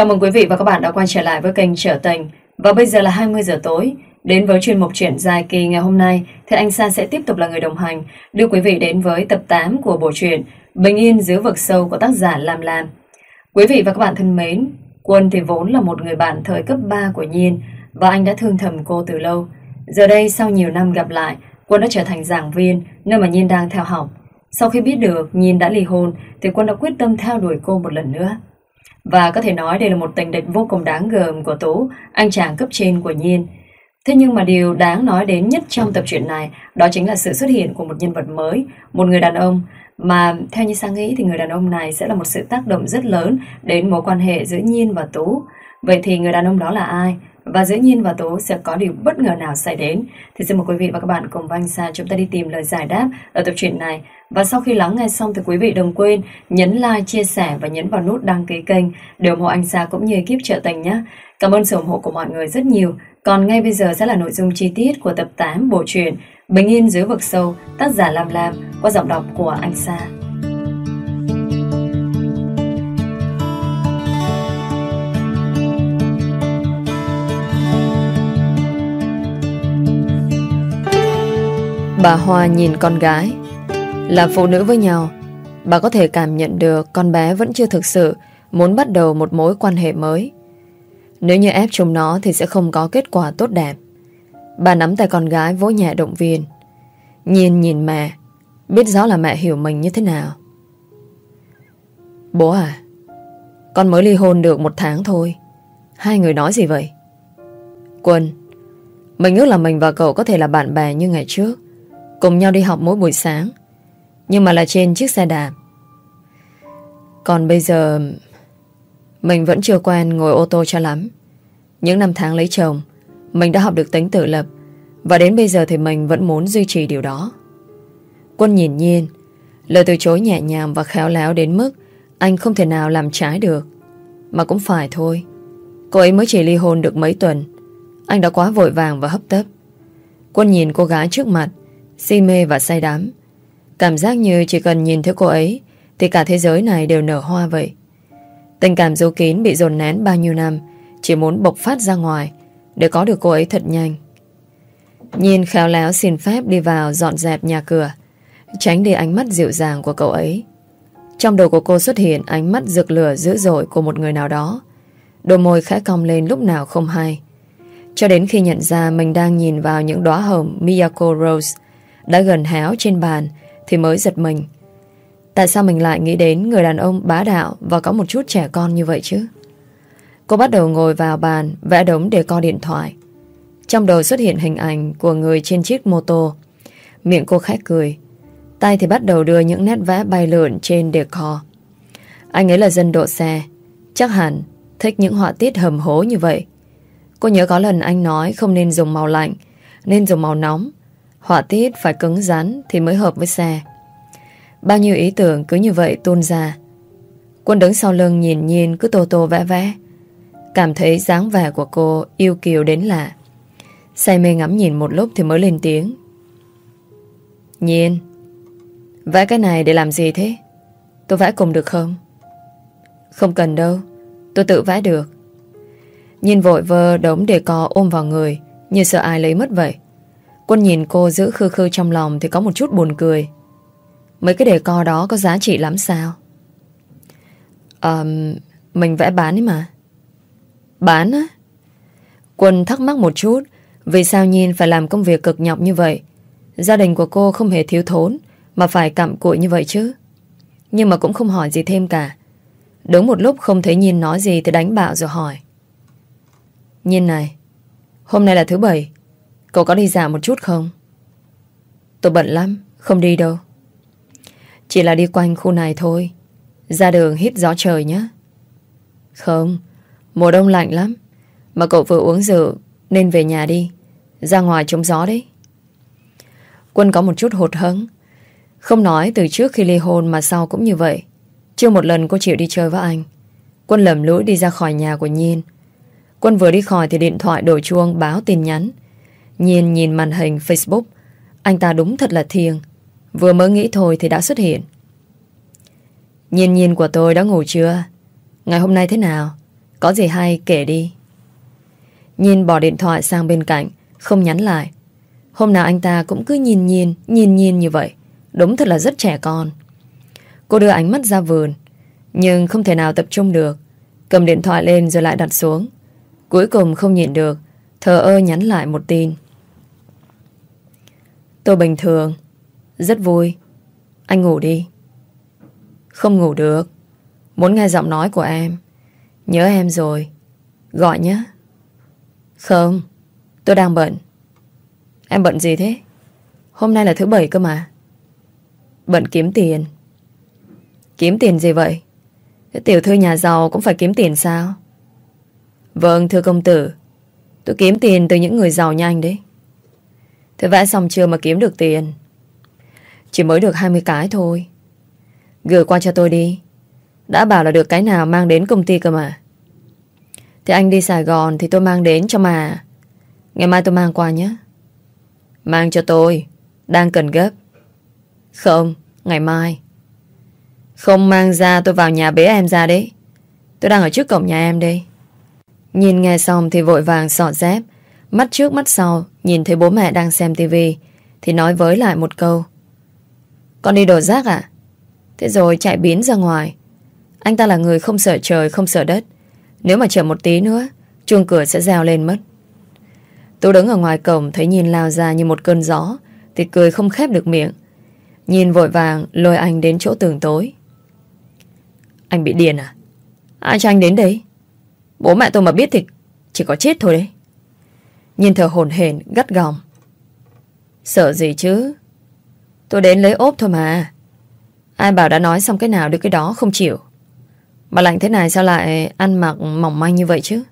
Chào mừng quý vị và các bạn đã quay trở lại với kênh Trở Tình. Và bây giờ là 20 giờ tối. Đến với chuyên mục truyện dài kỳ ngày hôm nay, Thì anh Sa sẽ tiếp tục là người đồng hành, Đưa quý vị đến với tập 8 của bộ truyện Bình yên dưới vực sâu của tác giả Lam Lam. Quý vị và các bạn thân mến, Quân thì vốn là một người bạn thời cấp 3 của Nhiên Và anh đã thương thầm cô từ lâu. Giờ đây sau nhiều năm gặp lại, Quân đã trở thành giảng viên, Nơi mà Nhiên đang theo học. Sau khi biết được Nhiên đã ly hôn, Thì Quân đã quyết tâm theo đuổi cô một lần nữa và có thể nói đây là một tình địch vô cùng đáng gờm của Tú, anh chàng cấp trên của Nhiên. Thế nhưng mà điều đáng nói đến nhất trong tập truyện này đó chính là sự xuất hiện của một nhân vật mới, một người đàn ông mà theo như Sang nghĩ thì người đàn ông này sẽ là một sự tác động rất lớn đến mối quan hệ giữa Nhiên và Tú. Vậy thì người đàn ông đó là ai? Và giữa Nhiên và Tú sẽ có điều bất ngờ nào xảy đến? Thì xin mời quý vị và các bạn cùng với anh Sa chúng ta đi tìm lời giải đáp ở tập truyện này. Và sau khi lắng nghe xong thì quý vị đừng quên nhấn like, chia sẻ và nhấn vào nút đăng ký kênh để ủng hộ anh Sa cũng như ekip trợ tình nhé. Cảm ơn sự ủng hộ của mọi người rất nhiều. Còn ngay bây giờ sẽ là nội dung chi tiết của tập 8 bộ truyện Bình yên dưới vực sâu, tác giả Lam Lam qua giọng đọc của anh Sa. Bà Hoa nhìn con gái là phụ nữ với nhau Bà có thể cảm nhận được con bé vẫn chưa thực sự muốn bắt đầu một mối quan hệ mới. Nếu như ép chúng nó thì sẽ không có kết quả tốt đẹp. Bà nắm tay con gái vỗ nhẹ động viên. Nhìn nhìn mẹ, biết rõ là mẹ hiểu mình như thế nào. Bố à, con mới ly hôn được một tháng thôi. Hai người nói gì vậy? Quân, mình ước là mình và cậu có thể là bạn bè như ngày trước. Cùng nhau đi học mỗi buổi sáng nhưng mà là trên chiếc xe đạp. Còn bây giờ, Mình vẫn chưa quen ngồi ô tô cho lắm. Những năm tháng lấy chồng, Mình đã học được tính tự lập. Và đến bây giờ thì mình vẫn muốn duy trì điều đó. Quân nhìn nhiên, Lời từ chối nhẹ nhàng và khéo léo đến mức Anh không thể nào làm trái được. Mà cũng phải thôi. Cô ấy mới chỉ ly hôn được mấy tuần. Anh đã quá vội vàng và hấp tấp. Quân nhìn cô gái trước mặt, si mê và say đắm. Cảm giác như chỉ cần nhìn thấy cô ấy, thì cả thế giới này đều nở hoa vậy. Tình cảm dấu kín bị dồn nén bao nhiêu năm, chỉ muốn bộc phát ra ngoài để có được cô ấy thật nhanh. Nhìn khéo léo xin phép đi vào dọn dẹp nhà cửa, tránh đi ánh mắt dịu dàng của cậu ấy. Trong đầu của cô xuất hiện ánh mắt rực lửa dữ dội của một người nào đó. Đôi môi khẽ cong lên lúc nào không hay. Cho đến khi nhận ra mình đang nhìn vào những đóa hồng Miyako Rose đã gần héo trên bàn thì mới giật mình. Tại sao mình lại nghĩ đến người đàn ông bá đạo và có một chút trẻ con như vậy chứ? Cô bắt đầu ngồi vào bàn vẽ đống để co điện thoại. Trong đầu xuất hiện hình ảnh của người trên chiếc mô tô. Miệng cô khẽ cười. Tay thì bắt đầu đưa những nét vẽ bay lượn trên decor. Anh ấy là dân độ xe. Chắc hẳn thích những họa tiết hầm hố như vậy. Cô nhớ có lần anh nói không nên dùng màu lạnh, nên dùng màu nóng. Họa tiết phải cứng rắn thì mới hợp với xe. Bao nhiêu ý tưởng cứ như vậy tuôn ra. Quân đứng sau lưng nhìn nhìn cứ tô tô vẽ vẽ. Cảm thấy dáng vẻ của cô yêu kiều đến lạ. Say mê ngắm nhìn một lúc thì mới lên tiếng. Nhiên, vẽ cái này để làm gì thế? Tôi vẽ cùng được không? Không cần đâu, tôi tự vẽ được. Nhìn vội vơ đống đề co ôm vào người như sợ ai lấy mất vậy. Quân nhìn cô giữ khư khư trong lòng thì có một chút buồn cười. Mấy cái đề co đó có giá trị lắm sao? Um, mình vẽ bán ấy mà. Bán á? Quân thắc mắc một chút vì sao Nhiên phải làm công việc cực nhọc như vậy. Gia đình của cô không hề thiếu thốn mà phải cặm cụi như vậy chứ. Nhưng mà cũng không hỏi gì thêm cả. Đúng một lúc không thấy Nhiên nói gì thì đánh bạo rồi hỏi. Nhiên này, hôm nay là thứ bảy. Cậu có đi dạo một chút không? Tôi bận lắm, không đi đâu. Chỉ là đi quanh khu này thôi. Ra đường hít gió trời nhé. Không, mùa đông lạnh lắm. Mà cậu vừa uống rượu nên về nhà đi. Ra ngoài trông gió đấy. Quân có một chút hụt hẫng. Không nói từ trước khi ly hôn mà sau cũng như vậy. Chưa một lần cô chịu đi chơi với anh. Quân lầm lũi đi ra khỏi nhà của Nhiên. Quân vừa đi khỏi thì điện thoại đổ chuông báo tin nhắn nhìn nhìn màn hình Facebook Anh ta đúng thật là thiêng Vừa mới nghĩ thôi thì đã xuất hiện nhìn nhìn của tôi đã ngủ chưa Ngày hôm nay thế nào Có gì hay kể đi. Nhìn bỏ điện thoại sang bên cạnh, không nhắn lại. Hôm nào anh ta cũng cứ nhìn nhìn, nhìn nhìn như vậy. Đúng thật là rất trẻ con. Cô đưa ánh mắt ra vườn, nhưng không thể nào tập trung được. Cầm điện thoại lên rồi lại đặt xuống. Cuối cùng không nhịn được, thờ ơ nhắn lại một tin. Tôi bình thường, rất vui. Anh ngủ đi. Không ngủ được. Muốn nghe giọng nói của em. Nhớ em rồi. Gọi nhé. Không, tôi đang bận. Em bận gì thế? Hôm nay là thứ bảy cơ mà. Bận kiếm tiền. Kiếm tiền gì vậy? Cái tiểu thư nhà giàu cũng phải kiếm tiền sao? Vâng, thưa công tử. Tôi kiếm tiền từ những người giàu nhanh đấy. Thế vẽ xong chưa mà kiếm được tiền? Chỉ mới được 20 cái thôi. Gửi qua cho tôi đi. Đã bảo là được cái nào mang đến công ty cơ mà. Thì anh đi Sài Gòn thì tôi mang đến cho mà. Ngày mai tôi mang qua nhé. Mang cho tôi. Đang cần gấp. Không, ngày mai. Không mang ra tôi vào nhà bế em ra đấy. Tôi đang ở trước cổng nhà em đây. Nhìn nghe xong thì vội vàng sọt dép. Mắt trước mắt sau nhìn thấy bố mẹ đang xem tivi thì nói với lại một câu. Con đi đổ rác à? Thế rồi chạy biến ra ngoài. Anh ta là người không sợ trời, không sợ đất. Nếu mà chờ một tí nữa, chuông cửa sẽ reo lên mất. Tôi đứng ở ngoài cổng thấy nhìn lao ra như một cơn gió thì cười không khép được miệng. Nhìn vội vàng lôi anh đến chỗ tường tối. Anh bị điên à? Ai cho anh đến đấy? Bố mẹ tôi mà biết thì chỉ có chết thôi đấy. Nhìn thở hồn hển gắt gỏng. Sợ gì chứ? Tôi đến lấy ốp thôi mà. Ai bảo đã nói xong cái nào được cái đó không chịu. Mà lạnh thế này sao lại ăn mặc mỏng manh như vậy chứ?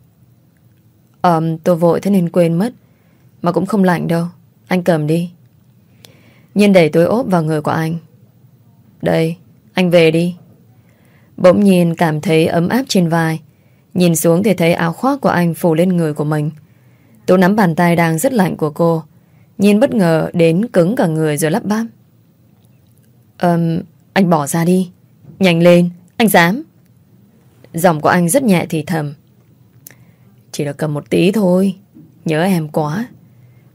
Ờm, tôi vội thế nên quên mất. Mà cũng không lạnh đâu. Anh cầm đi. Nhiên đẩy túi ốp vào người của anh. Đây, anh về đi. Bỗng nhiên cảm thấy ấm áp trên vai. Nhìn xuống thì thấy áo khoác của anh phủ lên người của mình. Tôi nắm bàn tay đang rất lạnh của cô. Nhìn bất ngờ đến cứng cả người rồi lắp bắp. Ờm, anh bỏ ra đi. Nhanh lên, anh dám. Giọng của anh rất nhẹ thì thầm. Chỉ được cầm một tí thôi. Nhớ em quá.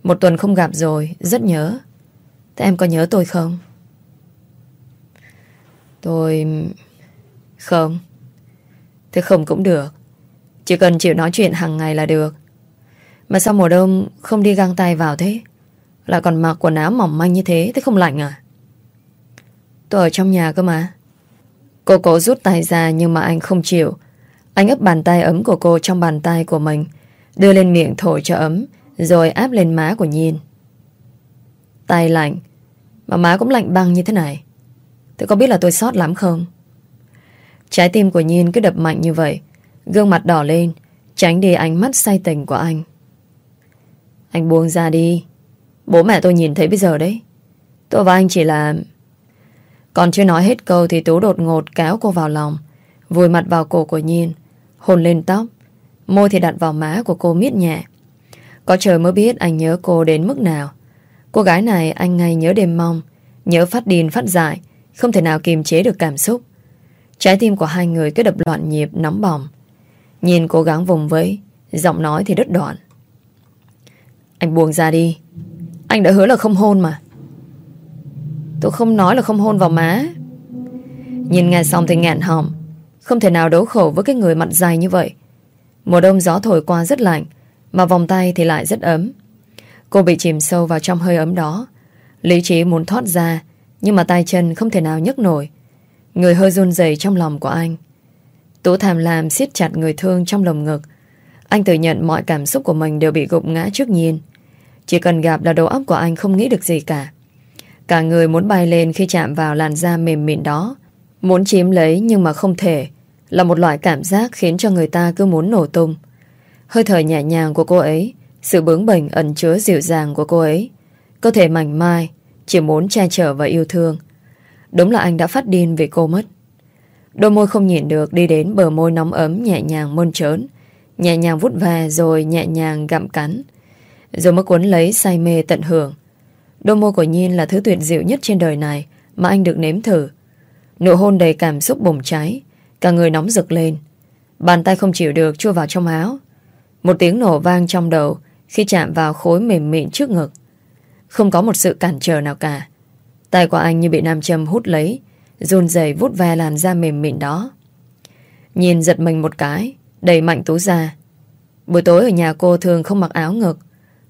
Một tuần không gặp rồi, rất nhớ. Thế em có nhớ tôi không? Tôi... Không. Thế không cũng được. Chỉ cần chịu nói chuyện hàng ngày là được. Mà sao mùa đông không đi găng tay vào thế? Lại còn mặc quần áo mỏng manh như thế, thế không lạnh à? Tôi ở trong nhà cơ mà. Cô cố rút tay ra nhưng mà anh không chịu. Anh ấp bàn tay ấm của cô trong bàn tay của mình, đưa lên miệng thổi cho ấm, rồi áp lên má của Nhiên. Tay lạnh, mà má cũng lạnh băng như thế này. Tôi có biết là tôi sót lắm không? Trái tim của Nhiên cứ đập mạnh như vậy, gương mặt đỏ lên, tránh đi ánh mắt say tình của anh. Anh buông ra đi. Bố mẹ tôi nhìn thấy bây giờ đấy. Tôi và anh chỉ là còn chưa nói hết câu thì Tú đột ngột kéo cô vào lòng, vùi mặt vào cổ của Nhiên, hôn lên tóc, môi thì đặt vào má của cô miết nhẹ. Có trời mới biết anh nhớ cô đến mức nào. Cô gái này anh ngay nhớ đêm mong, nhớ phát điên phát dại, không thể nào kiềm chế được cảm xúc. Trái tim của hai người cứ đập loạn nhịp nóng bỏng. Nhìn cố gắng vùng vẫy, giọng nói thì đứt đoạn. Anh buông ra đi. Anh đã hứa là không hôn mà. Tôi không nói là không hôn vào má. Nhìn nghe xong thì ngạn họng. Không thể nào đấu khẩu với cái người mặt dài như vậy. Mùa đông gió thổi qua rất lạnh, Mà vòng tay thì lại rất ấm. Cô bị chìm sâu vào trong hơi ấm đó. Lý trí muốn thoát ra, Nhưng mà tay chân không thể nào nhấc nổi. Người hơi run rẩy trong lòng của anh. Tú thàm làm siết chặt người thương trong lồng ngực. Anh tự nhận mọi cảm xúc của mình đều bị gục ngã trước nhiên chỉ cần gặp là đầu óc của anh không nghĩ được gì cả Cả người muốn bay lên khi chạm vào làn da mềm mịn đó. Muốn chiếm lấy nhưng mà không thể. Là một loại cảm giác khiến cho người ta cứ muốn nổ tung. Hơi thở nhẹ nhàng của cô ấy, sự bướng bỉnh ẩn chứa dịu dàng của cô ấy. Cơ thể mảnh mai, chỉ muốn che chở và yêu thương. Đúng là anh đã phát điên vì cô mất. Đôi môi không nhịn được đi đến bờ môi nóng ấm nhẹ nhàng mơn trớn. Nhẹ nhàng vút về rồi nhẹ nhàng gặm cắn. Rồi mới cuốn lấy say mê tận hưởng. Đôi môi của Nhiên là thứ tuyệt diệu nhất trên đời này mà anh được nếm thử. Nụ hôn đầy cảm xúc bùng cháy, cả người nóng rực lên. Bàn tay không chịu được chua vào trong áo. Một tiếng nổ vang trong đầu khi chạm vào khối mềm mịn trước ngực. Không có một sự cản trở nào cả. Tay của anh như bị nam châm hút lấy, run rẩy vút ve làn da mềm mịn đó. Nhìn giật mình một cái, đẩy mạnh Tú ra. Buổi tối ở nhà cô thường không mặc áo ngực,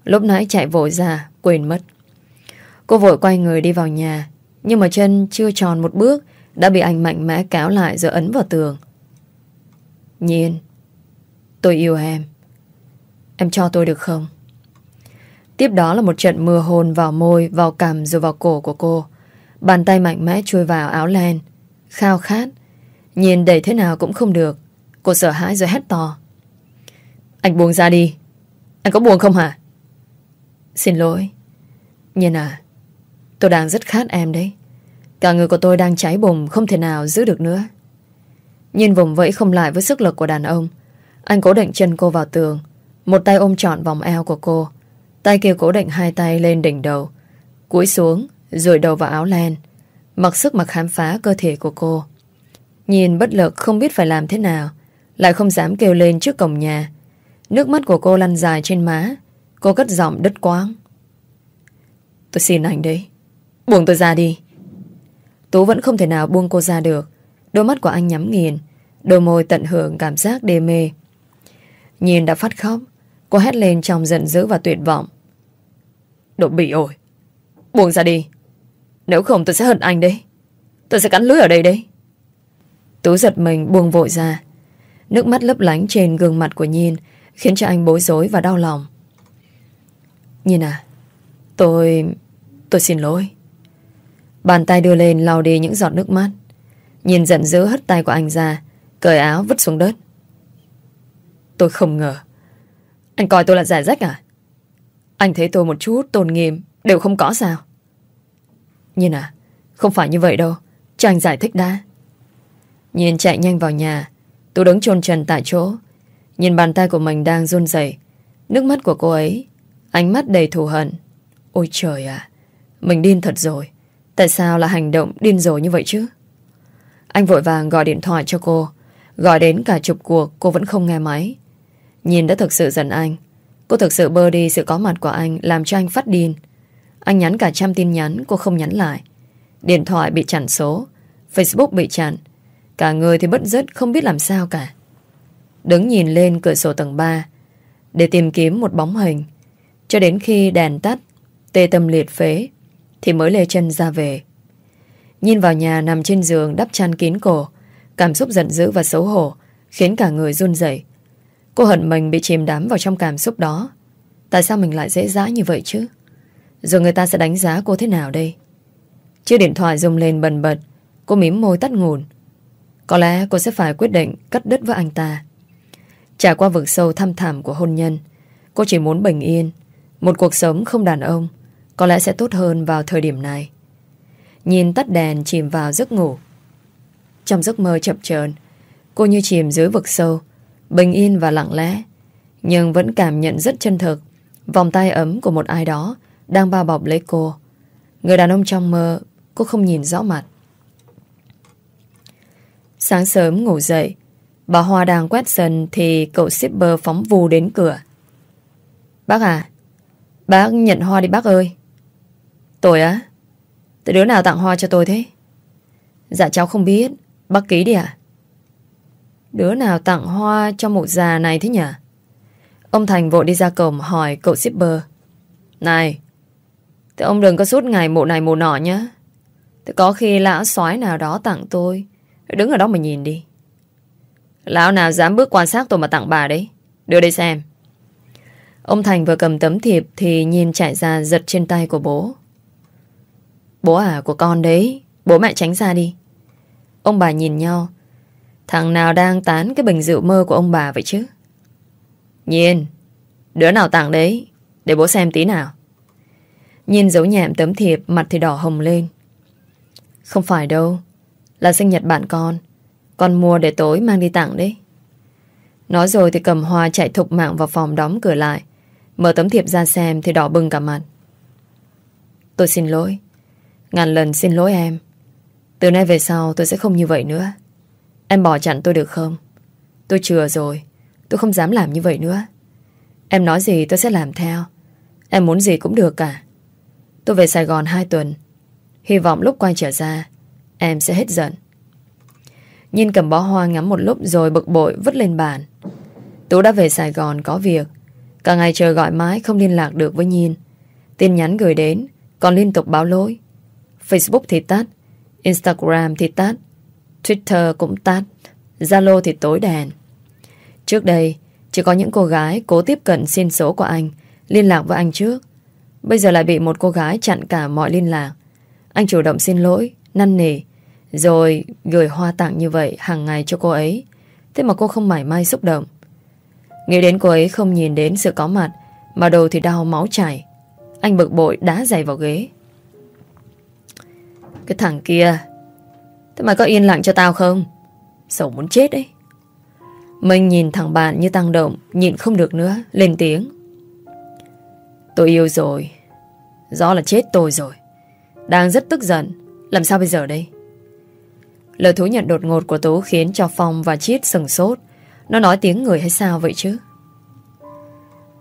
lúc nãy chạy vội ra, quên mất. Cô vội quay người đi vào nhà, nhưng mà chân chưa tròn một bước đã bị anh mạnh mẽ kéo lại rồi ấn vào tường. Nhiên, tôi yêu em. Em cho tôi được không? Tiếp đó là một trận mưa hôn vào môi, vào cằm rồi vào cổ của cô. Bàn tay mạnh mẽ chui vào áo len. Khao khát. Nhìn đẩy thế nào cũng không được. Cô sợ hãi rồi hét to. Anh buông ra đi. Anh có buồn không hả? Xin lỗi. Nhiên à, tôi đang rất khát em đấy. Cả người của tôi đang cháy bùng không thể nào giữ được nữa. nhiên vùng vẫy không lại với sức lực của đàn ông. Anh cố định chân cô vào tường. Một tay ôm trọn vòng eo của cô. Tay kia cố định hai tay lên đỉnh đầu. Cúi xuống, rồi đầu vào áo len. Mặc sức mà khám phá cơ thể của cô. Nhìn bất lực không biết phải làm thế nào. Lại không dám kêu lên trước cổng nhà. Nước mắt của cô lăn dài trên má. Cô cất giọng đứt quáng. Tôi xin anh đấy. Buông tôi ra đi. Tú vẫn không thể nào buông cô ra được. Đôi mắt của anh nhắm nghiền. Đôi môi tận hưởng cảm giác đê mê. Nhìn đã phát khóc. Cô hét lên trong giận dữ và tuyệt vọng. Đồ bị ổi. Buông ra đi. Nếu không tôi sẽ hận anh đấy. Tôi sẽ cắn lưới ở đây đấy. Tú giật mình buông vội ra. Nước mắt lấp lánh trên gương mặt của Nhiên khiến cho anh bối rối và đau lòng nhìn à, tôi... tôi xin lỗi. Bàn tay đưa lên lau đi những giọt nước mắt. Nhìn giận dữ hất tay của anh ra, cởi áo vứt xuống đất. Tôi không ngờ. Anh coi tôi là giả rách à? Anh thấy tôi một chút tôn nghiêm đều không có sao? nhìn à, không phải như vậy đâu. Cho anh giải thích đã. nhìn chạy nhanh vào nhà. Tôi đứng chôn trần tại chỗ. Nhìn bàn tay của mình đang run rẩy Nước mắt của cô ấy Ánh mắt đầy thù hận. Ôi trời ạ, Mình điên thật rồi. Tại sao là hành động điên rồ như vậy chứ? Anh vội vàng gọi điện thoại cho cô. Gọi đến cả chục cuộc, Cô vẫn không nghe máy. Nhìn đã thực sự giận anh. Cô thực sự bơ đi sự có mặt của anh Làm cho anh phát điên. Anh nhắn cả trăm tin nhắn, cô không nhắn lại. Điện thoại bị chặn số. Facebook bị chặn. Cả người thì bất dứt không biết làm sao cả. Đứng nhìn lên cửa sổ tầng 3 Để tìm kiếm một bóng hình. Cho đến khi đèn tắt, Tê tâm liệt phế, Thì mới lê chân ra về. Nhìn vào nhà nằm trên giường đắp chăn kín cổ, Cảm xúc giận dữ và xấu hổ, Khiến cả người run rẩy. Cô hận mình bị chìm đắm vào trong cảm xúc đó. Tại sao mình lại dễ dãi như vậy chứ? Rồi người ta sẽ đánh giá cô thế nào đây? Chiếc điện thoại rung lên bần bật, Cô mím môi tắt nguồn. Có lẽ cô sẽ phải quyết định cắt đứt với anh ta. Trải qua vực sâu thăm thẳm của hôn nhân, Cô chỉ muốn bình yên một cuộc sống không đàn ông Có lẽ sẽ tốt hơn vào thời điểm này. Nhìn tắt đèn chìm vào giấc ngủ. Trong giấc mơ chập chờn Cô như chìm dưới vực sâu Bình yên và lặng lẽ Nhưng vẫn cảm nhận rất chân thực Vòng tay ấm của một ai đó Đang bao bọc lấy cô. Người đàn ông trong mơ Cô không nhìn rõ mặt. Sáng sớm ngủ dậy Bà Hoa đang quét sân thì cậu shipper phóng vù đến cửa. Bác à, bác nhận hoa đi bác ơi. Tôi á? Từ đứa nào tặng hoa cho tôi thế? Dạ cháu không biết, bác ký đi à? Đứa nào tặng hoa cho mụ già này thế nhỉ? Ông Thành vội đi ra cổng hỏi cậu shipper. Này, thì ông đừng có suốt ngày mụ này mụ nọ nhá. Thì có khi lão sói nào đó tặng tôi. Đứng ở đó mà nhìn đi. Lão nào dám bước quan sát tôi mà tặng bà đấy Đưa đây xem Ông Thành vừa cầm tấm thiệp Thì nhìn chạy ra giật trên tay của bố. Bố à của con đấy, Bố mẹ tránh ra đi. Ông bà nhìn nhau. Thằng nào đang tán cái bình rượu mơ của ông bà vậy chứ? Nhiên Đứa nào tặng đấy, Để bố xem tí nào. Nhìn dấu nhẹm tấm thiệp, Mặt thì đỏ hồng lên. Không phải đâu, Là sinh nhật bạn con. Con mua để tối mang đi tặng đấy. Nói rồi thì cầm hoa chạy thục mạng vào phòng đóng cửa lại. Mở tấm thiệp ra xem thì đỏ bừng cả mặt. Tôi xin lỗi. Ngàn lần xin lỗi em. Từ nay về sau tôi sẽ không như vậy nữa. Em bỏ chặn tôi được không? Tôi chừa rồi. Tôi không dám làm như vậy nữa. Em nói gì tôi sẽ làm theo. Em muốn gì cũng được cả. Tôi về Sài Gòn 2 tuần. Hy vọng lúc quay trở ra, Em sẽ hết giận. Nhìn cầm bó hoa ngắm một lúc rồi bực bội vứt lên bàn. Tú đã về Sài Gòn có việc. Cả ngày trời gọi mãi không liên lạc được với Nhiên. Tin nhắn gửi đến, Còn liên tục báo lỗi. Facebook thì tắt, Instagram thì tắt, Twitter cũng tắt, Zalo thì tối đèn. Trước đây, Chỉ có những cô gái cố tiếp cận xin số của anh, Liên lạc với anh trước. Bây giờ lại bị một cô gái chặn cả mọi liên lạc. Anh chủ động xin lỗi, Năn nỉ, Rồi gửi hoa tặng như vậy hàng ngày cho cô ấy. Thế mà cô không mảy may xúc động. Nghĩ đến cô ấy không nhìn đến sự có mặt, Mà đầu thì đau máu chảy. Anh bực bội đá giày vào ghế. Cái thằng kia, Thế mà có yên lặng cho tao không? Sầu muốn chết đấy. Mình nhìn thằng bạn như tăng động nhìn không được nữa, Lên tiếng. Tôi yêu rồi. Rõ là chết tôi rồi. Đang rất tức giận. Làm sao bây giờ đây? Lời thú nhận đột ngột của Tú khiến cho Phong và Chiết sừng sốt. Nó nói tiếng người hay sao vậy chứ?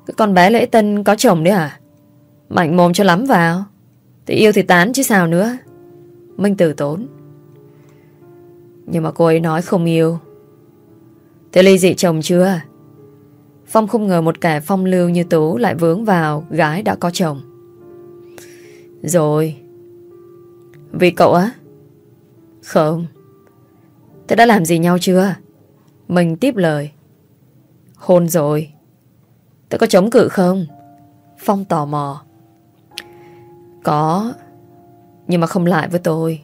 Cái con bé lễ tân có chồng đấy à? Mạnh mồm cho lắm vào. Thì yêu thì tán chứ sao nữa. Minh tử tốn. Nhưng mà cô ấy nói không yêu. Thế ly dị chồng chưa? Phong không ngờ một kẻ phong lưu như Tú Lại vướng vào gái đã có chồng. Rồi. Vì cậu á? Không. Thế đã làm gì nhau chưa? Mình tiếp lời. Hôn rồi. Tôi có chống cự không? Phong tò mò. Có Nhưng mà không lại với tôi.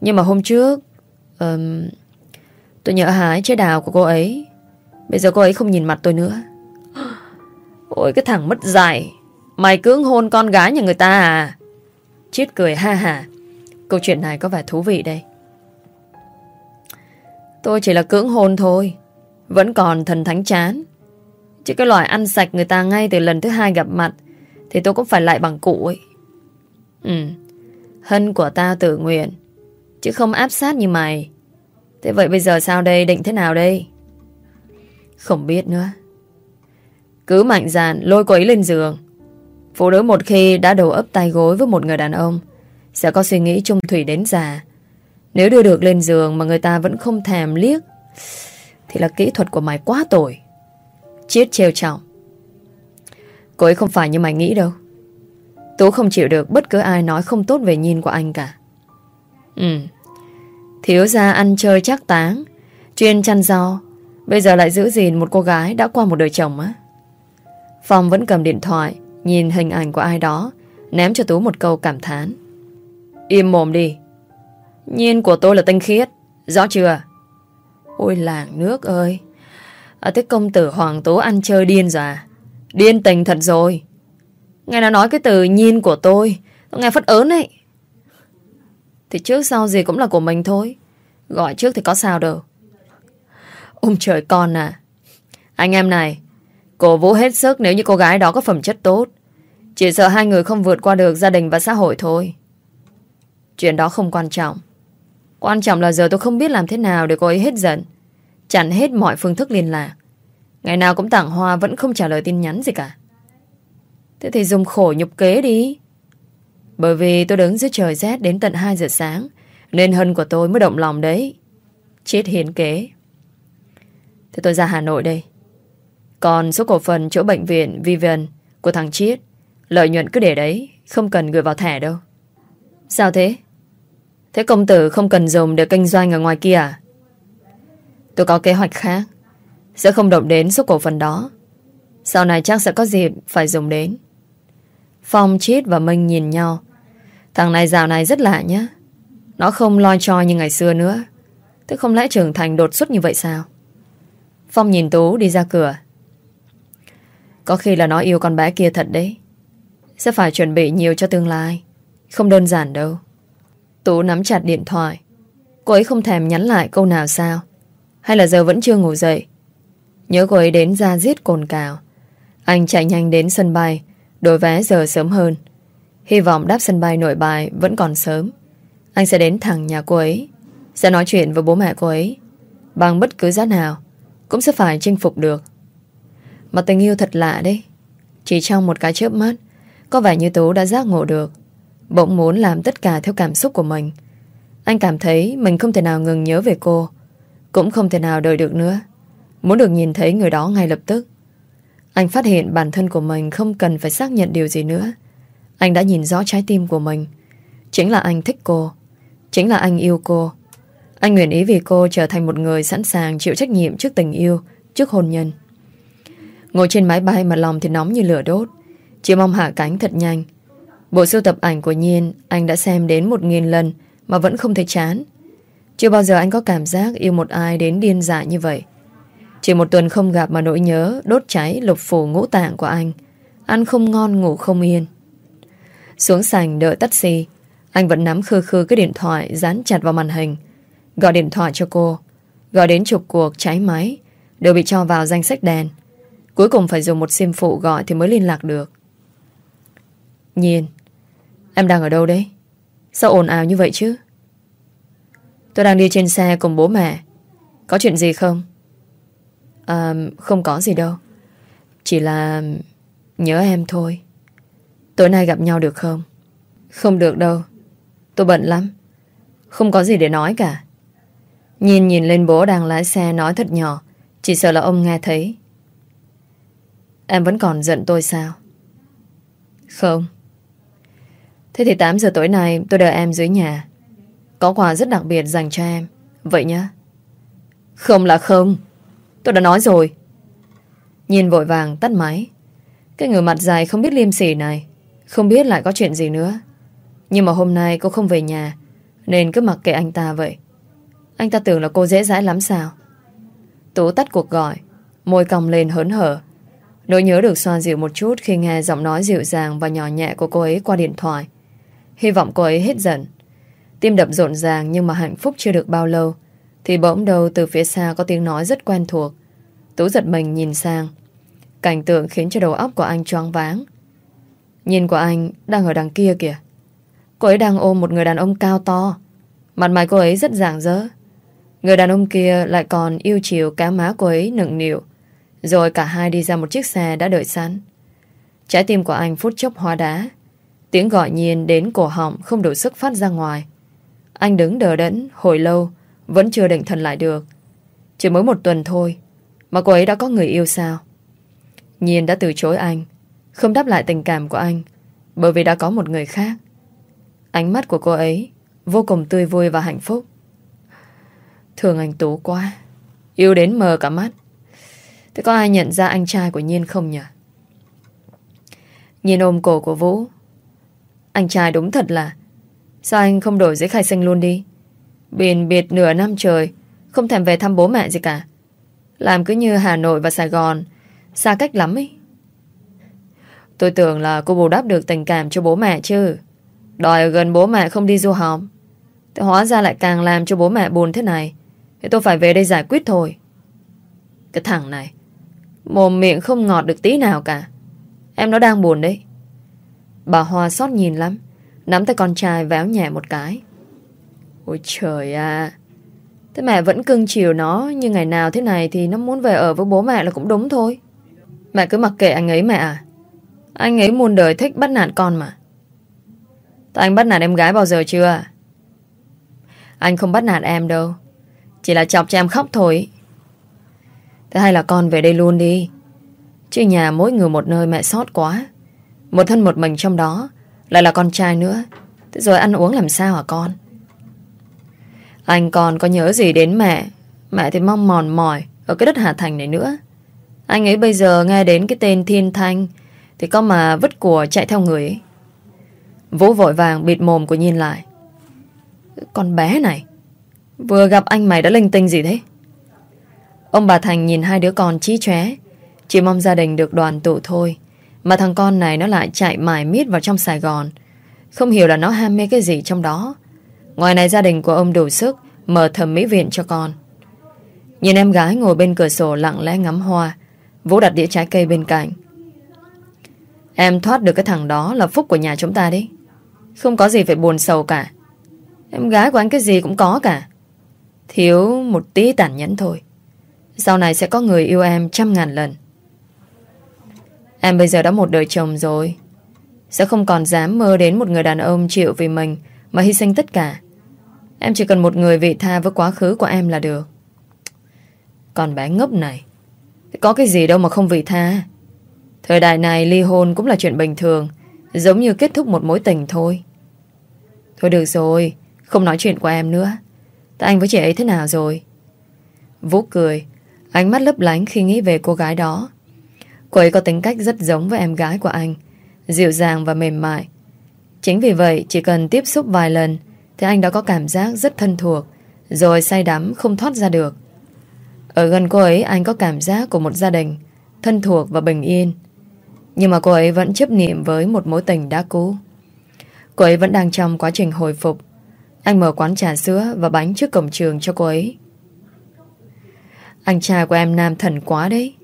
Nhưng mà hôm trước um, Tôi nhớ hái trái đào của cô ấy. Bây giờ cô ấy không nhìn mặt tôi nữa. Ôi cái thằng mất dạy. Mày cưỡng hôn con gái nhà người ta à? Chết cười ha ha. Câu chuyện này có vẻ thú vị đây. Tôi chỉ là cưỡng hôn thôi. Vẫn còn thần thánh chán. Chứ cái loại ăn sạch người ta ngay từ lần thứ hai gặp mặt, Thì tôi cũng phải lại bằng cụ ấy. Ừ Hân của tao tự nguyện, Chứ không áp sát như mày. Thế vậy bây giờ sao đây? Định thế nào đây? Không biết nữa. Cứ mạnh dạn, lôi cô ấy lên giường. Phụ nữ một khi đã đầu ấp tay gối với một người đàn ông, Sẽ có suy nghĩ chung thủy đến già nếu đưa được lên giường mà người ta vẫn không thèm liếc, Thì là kỹ thuật của mày quá tồi. Chết trêu trọng Cô ấy không phải như mày nghĩ đâu. Tú không chịu được bất cứ ai nói không tốt về nhìn của anh cả. Ừ. Thiếu ra ăn chơi chắc táng, Chuyên chăn rau Bây giờ lại giữ gìn một cô gái đã qua một đời chồng á. Phong vẫn cầm điện thoại, Nhìn hình ảnh của ai đó, Ném cho Tú một câu cảm thán. Im mồm đi. Nhiên của tôi là tinh khiết. Rõ chưa? Ôi làng nước ơi. À, thế công tử Hoàng Tố ăn chơi điên rồi à? Điên tình thật rồi. Nghe nó nói cái từ nhiên của tôi Tôi nghe phất ớn ấy. Thì trước sau gì cũng là của mình thôi. Gọi trước thì có sao đâu. Ông trời con à. Anh em này Cổ vũ hết sức nếu như cô gái đó có phẩm chất tốt. Chỉ sợ hai người không vượt qua được gia đình và xã hội thôi. Chuyện đó không quan trọng. Quan trọng là giờ tôi không biết làm thế nào để cô ấy hết giận. Chặn hết mọi phương thức liên lạc. Ngày nào cũng tặng hoa vẫn không trả lời tin nhắn gì cả. Thế thì dùng khổ nhục kế đi. Bởi vì tôi đứng dưới trời rét đến tận 2 giờ sáng. Nên hân của tôi mới động lòng đấy. Chết hiền kế. Thế tôi ra Hà Nội đây. Còn số cổ phần chỗ bệnh viện Vivian của thằng Chiết, lợi nhuận cứ để đấy, không cần gửi vào thẻ đâu. Sao thế? Thế công tử không cần dùng để kinh doanh ở ngoài kia à? Tôi có kế hoạch khác. Sẽ không động đến số cổ phần đó. Sau này chắc sẽ có dịp phải dùng đến. Phong, Chít và Minh nhìn nhau. Thằng này dạo này rất lạ nhá. Nó không lo cho như ngày xưa nữa. Thế không lẽ trưởng thành đột xuất như vậy sao? Phong nhìn Tú đi ra cửa. Có khi là nó yêu con bé kia thật đấy. Sẽ phải chuẩn bị nhiều cho tương lai. Không đơn giản đâu. Tú nắm chặt điện thoại. Cô ấy không thèm nhắn lại câu nào sao? Hay là giờ vẫn chưa ngủ dậy? Nhớ cô ấy đến ra giết cồn cào. Anh chạy nhanh đến sân bay, đổi vé giờ sớm hơn. Hy vọng đáp sân bay nội bài vẫn còn sớm. Anh sẽ đến thẳng nhà cô ấy, sẽ nói chuyện với bố mẹ cô ấy. Bằng bất cứ giá nào, Cũng sẽ phải chinh phục được Mà tình yêu thật lạ đấy Chỉ trong một cái chớp mắt Có vẻ như Tú đã giác ngộ được Bỗng muốn làm tất cả theo cảm xúc của mình. Anh cảm thấy mình không thể nào ngừng nhớ về cô, Cũng không thể nào đợi được nữa. Muốn được nhìn thấy người đó ngay lập tức. Anh phát hiện bản thân của mình Không cần phải xác nhận điều gì nữa. Anh đã nhìn rõ trái tim của mình. Chính là anh thích cô. Chính là anh yêu cô. Anh nguyện ý vì cô trở thành một người Sẵn sàng chịu trách nhiệm trước tình yêu, Trước hôn nhân. Ngồi trên máy bay mà lòng thì nóng như lửa đốt. Chỉ mong hạ cánh thật nhanh. Bộ sưu tập ảnh của Nhiên, Anh đã xem đến một nghìn lần Mà vẫn không thấy chán. Chưa bao giờ anh có cảm giác yêu một ai đến điên dại như vậy. Chỉ một tuần không gặp mà nỗi nhớ, Đốt cháy, lục phủ ngũ tạng của anh. Ăn không ngon, ngủ không yên. Xuống sành đợi taxi, Anh vẫn nắm khư khư cái điện thoại Dán chặt vào màn hình. Gọi điện thoại cho cô. Gọi đến chục cuộc, cháy máy. Đều bị cho vào danh sách đèn. Cuối cùng phải dùng một sim phụ gọi Thì mới liên lạc được. Nhiên Em đang ở đâu đấy? Sao ồn ào như vậy chứ? Tôi đang đi trên xe cùng bố mẹ. Có chuyện gì không? À, không có gì đâu. Chỉ là nhớ em thôi. Tối nay gặp nhau được không? Không được đâu. Tôi bận lắm. Không có gì để nói cả. Nhìn nhìn lên bố đang lái xe nói thật nhỏ. Chỉ sợ là ông nghe thấy. Em vẫn còn giận tôi sao? Không. Thế thì 8 giờ tối nay tôi đợi em dưới nhà. Có quà rất đặc biệt dành cho em. Vậy nhá. Không là không. Tôi đã nói rồi. Nhìn vội vàng tắt máy. Cái người mặt dài không biết liêm sỉ này. Không biết lại có chuyện gì nữa. Nhưng mà hôm nay cô không về nhà. Nên cứ mặc kệ anh ta vậy. Anh ta tưởng là cô dễ dãi lắm sao. Tú tắt cuộc gọi. Môi cong lên hớn hở. Nỗi nhớ được xoa dịu một chút khi nghe giọng nói dịu dàng và nhỏ nhẹ của cô ấy qua điện thoại. Hy vọng cô ấy hết giận. Tim đập rộn ràng nhưng mà hạnh phúc chưa được bao lâu, Thì bỗng đầu từ phía xa có tiếng nói rất quen thuộc. Tú giật mình nhìn sang. Cảnh tượng khiến cho đầu óc của anh choáng váng. Nhìn của anh đang ở đằng kia kìa. Cô ấy đang ôm một người đàn ông cao to. Mặt mày cô ấy rất rạng rỡ. Người đàn ông kia lại còn yêu chiều cá má cô ấy nựng nịu, Rồi cả hai đi ra một chiếc xe đã đợi sẵn. Trái tim của anh phút chốc hóa đá. Tiếng gọi nhiên đến cổ họng không đủ sức phát ra ngoài. Anh đứng đờ đẫn hồi lâu, vẫn chưa định thần lại được. Chỉ mới một tuần thôi, mà cô ấy đã có người yêu sao? Nhiên đã từ chối anh, không đáp lại tình cảm của anh, bởi vì đã có một người khác. Ánh mắt của cô ấy vô cùng tươi vui và hạnh phúc. thường anh Tú quá, yêu đến mờ cả mắt. Thế có ai nhận ra anh trai của Nhiên không nhỉ? Nhiên ôm cổ của Vũ anh trai đúng thật là Sao anh không đổi giấy khai sinh luôn đi? Biển biệt nửa năm trời, Không thèm về thăm bố mẹ gì cả. Làm cứ như Hà Nội và Sài Gòn, Xa cách lắm ấy. Tôi tưởng là cô bù đắp được tình cảm cho bố mẹ chứ. Đòi ở gần bố mẹ không đi du học. Thế hóa ra lại càng làm cho bố mẹ buồn thế này. Thì tôi phải về đây giải quyết thôi. Cái thằng này, Mồm miệng không ngọt được tí nào cả. Em nó đang buồn đấy. Bà Hoa xót nhìn lắm, Nắm tay con trai véo nhẹ một cái. Ôi trời à Thế mẹ vẫn cưng chiều nó như ngày nào thế này thì nó muốn về ở với bố mẹ là cũng đúng thôi. Mẹ cứ mặc kệ anh ấy mẹ à. Anh ấy muôn đời thích bắt nạt con mà. Tại anh bắt nạt em gái bao giờ chưa? Anh không bắt nạt em đâu. Chỉ là chọc cho em khóc thôi. Thế hay là con về đây luôn đi. Chứ nhà mỗi người một nơi mẹ sót quá một thân một mình trong đó, Lại là con trai nữa. Thế rồi ăn uống làm sao hả con? Anh còn có nhớ gì đến mẹ? Mẹ thì mong mòn mỏi Ở cái đất Hà Thành này nữa. Anh ấy bây giờ nghe đến cái tên Thiên Thanh Thì có mà vứt của chạy theo người ấy. Vũ vội vàng bịt mồm của Nhiên lại. Con bé này, Vừa gặp anh mày đã linh tinh gì thế? Ông bà Thành nhìn hai đứa con trí chóe, Chỉ mong gia đình được đoàn tụ thôi mà thằng con này nó lại chạy mải miết vào trong Sài Gòn. Không hiểu là nó ham mê cái gì trong đó. Ngoài này gia đình của ông đủ sức Mở thẩm mỹ viện cho con. Nhìn em gái ngồi bên cửa sổ lặng lẽ ngắm hoa, Vũ đặt đĩa trái cây bên cạnh. Em thoát được cái thằng đó là phúc của nhà chúng ta đi. Không có gì phải buồn sầu cả. Em gái của anh cái gì cũng có cả. Thiếu một tí tàn nhẫn thôi. Sau này sẽ có người yêu em trăm ngàn lần. Em bây giờ đã một đời chồng rồi. Sẽ không còn dám mơ đến một người đàn ông chịu vì mình Mà hy sinh tất cả. Em chỉ cần một người vị tha với quá khứ của em là được. Còn bé ngốc này, Có cái gì đâu mà không vị tha. Thời đại này ly hôn cũng là chuyện bình thường, Giống như kết thúc một mối tình thôi. Thôi được rồi, Không nói chuyện của em nữa. Tại anh với chị ấy thế nào rồi? Vũ cười, Ánh mắt lấp lánh khi nghĩ về cô gái đó. Cô ấy có tính cách rất giống với em gái của anh, Dịu dàng và mềm mại. Chính vì vậy, chỉ cần tiếp xúc vài lần, Thì anh đã có cảm giác rất thân thuộc, Rồi say đắm không thoát ra được. Ở gần cô ấy, anh có cảm giác của một gia đình, Thân thuộc và bình yên. Nhưng mà cô ấy vẫn chấp niệm với một mối tình đã cũ. Cô ấy vẫn đang trong quá trình hồi phục. Anh mở quán trà sữa và bánh trước cổng trường cho cô ấy. Anh trai của em nam thần quá đấy.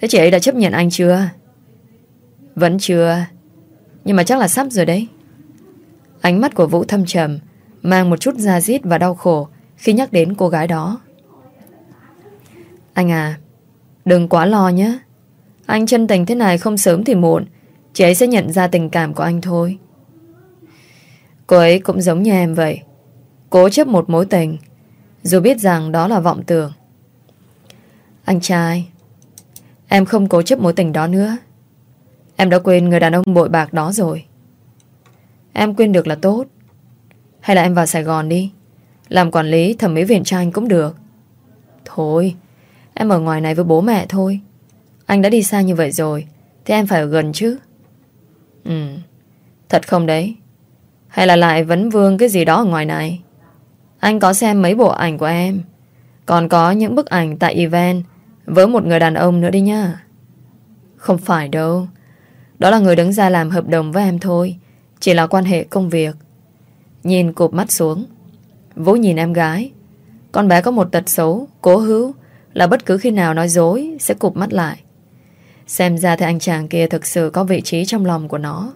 Thế chị ấy đã chấp nhận anh chưa? Vẫn chưa. Nhưng mà chắc là sắp rồi đấy. Ánh mắt của Vũ thâm trầm, Mang một chút da diết và đau khổ Khi nhắc đến cô gái đó. Anh à Đừng quá lo nhé. Anh chân tình thế này không sớm thì muộn, Chị ấy sẽ nhận ra tình cảm của anh thôi. Cô ấy cũng giống như em vậy, Cố chấp một mối tình, Dù biết rằng đó là vọng tưởng. Anh trai Em không cố chấp mối tình đó nữa. Em đã quên người đàn ông bội bạc đó rồi. Em quên được là tốt. Hay là em vào Sài Gòn đi. Làm quản lý thẩm mỹ viện cho anh cũng được. Thôi, Em ở ngoài này với bố mẹ thôi. Anh đã đi xa như vậy rồi, Thì em phải ở gần chứ. Ừ Thật không đấy? Hay là lại vấn vương cái gì đó ở ngoài này? Anh có xem mấy bộ ảnh của em? Còn có những bức ảnh tại event với một người đàn ông nữa đi nha Không phải đâu. Đó là người đứng ra làm hợp đồng với em thôi. Chỉ là quan hệ công việc. Nhìn cụp mắt xuống. Vũ nhìn em gái. Con bé có một tật xấu, cố hữu Là bất cứ khi nào nói dối Sẽ cụp mắt lại. Xem ra thì anh chàng kia thực sự có vị trí trong lòng của nó.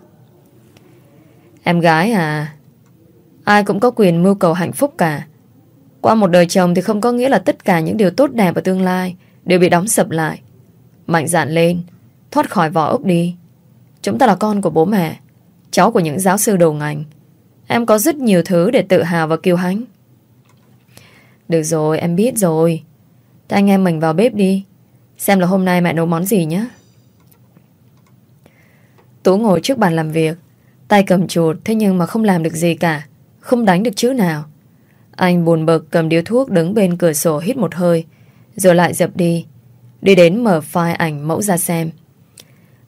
Em gái à Ai cũng có quyền mưu cầu hạnh phúc cả. Qua một đời chồng thì không có nghĩa là tất cả những điều tốt đẹp ở tương lai đều bị đóng sập lại. Mạnh dạn lên, thoát khỏi vỏ ốc đi. Chúng ta là con của bố mẹ, cháu của những giáo sư đầu ngành. Em có rất nhiều thứ để tự hào và kiêu hãnh. Được rồi, em biết rồi. Thế anh em mình vào bếp đi. Xem là hôm nay mẹ nấu món gì nhé. Tú ngồi trước bàn làm việc, tay cầm chuột thế nhưng mà không làm được gì cả. Không đánh được chữ nào. Anh buồn bực cầm điếu thuốc đứng bên cửa sổ hít một hơi, rồi lại dập đi. Đi đến mở file ảnh mẫu ra xem.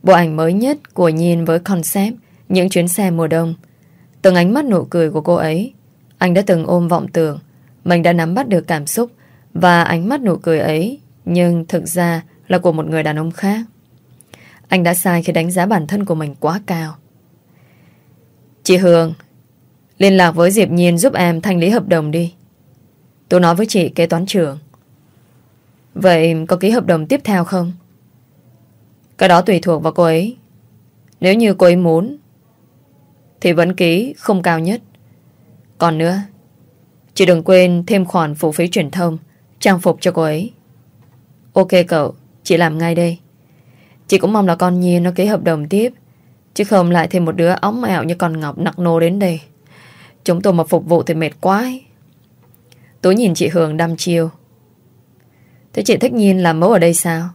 Bộ ảnh mới nhất của Nhiên với concept, Những chuyến xe mùa đông. Từng ánh mắt nụ cười của cô ấy. Anh đã từng ôm vọng tưởng. Mình đã nắm bắt được cảm xúc Và ánh mắt nụ cười ấy, Nhưng thực ra là của một người đàn ông khác. Anh đã sai khi đánh giá bản thân của mình quá cao. Chị Hương, Liên lạc với Diệp Nhiên giúp em thanh lý hợp đồng đi. Tôi nói với chị kế toán trưởng. Vậy có ký hợp đồng tiếp theo không? Cái đó tùy thuộc vào cô ấy. Nếu như cô ấy muốn, Thì vẫn ký, không cao nhất. Còn nữa, Chị đừng quên thêm khoản phụ phí truyền thông, Trang phục cho cô ấy. Ok cậu, Chị làm ngay đây. Chị cũng mong là con Nhiên nó ký hợp đồng tiếp, Chứ không lại thêm một đứa ống mẹo như con Ngọc nặc nô đến đây. Chúng tôi mà phục vụ thì mệt quá ấy. Tôi nhìn chị Hường đăm chiêu. Thế chị thích Nhiên làm mẫu ở đây sao?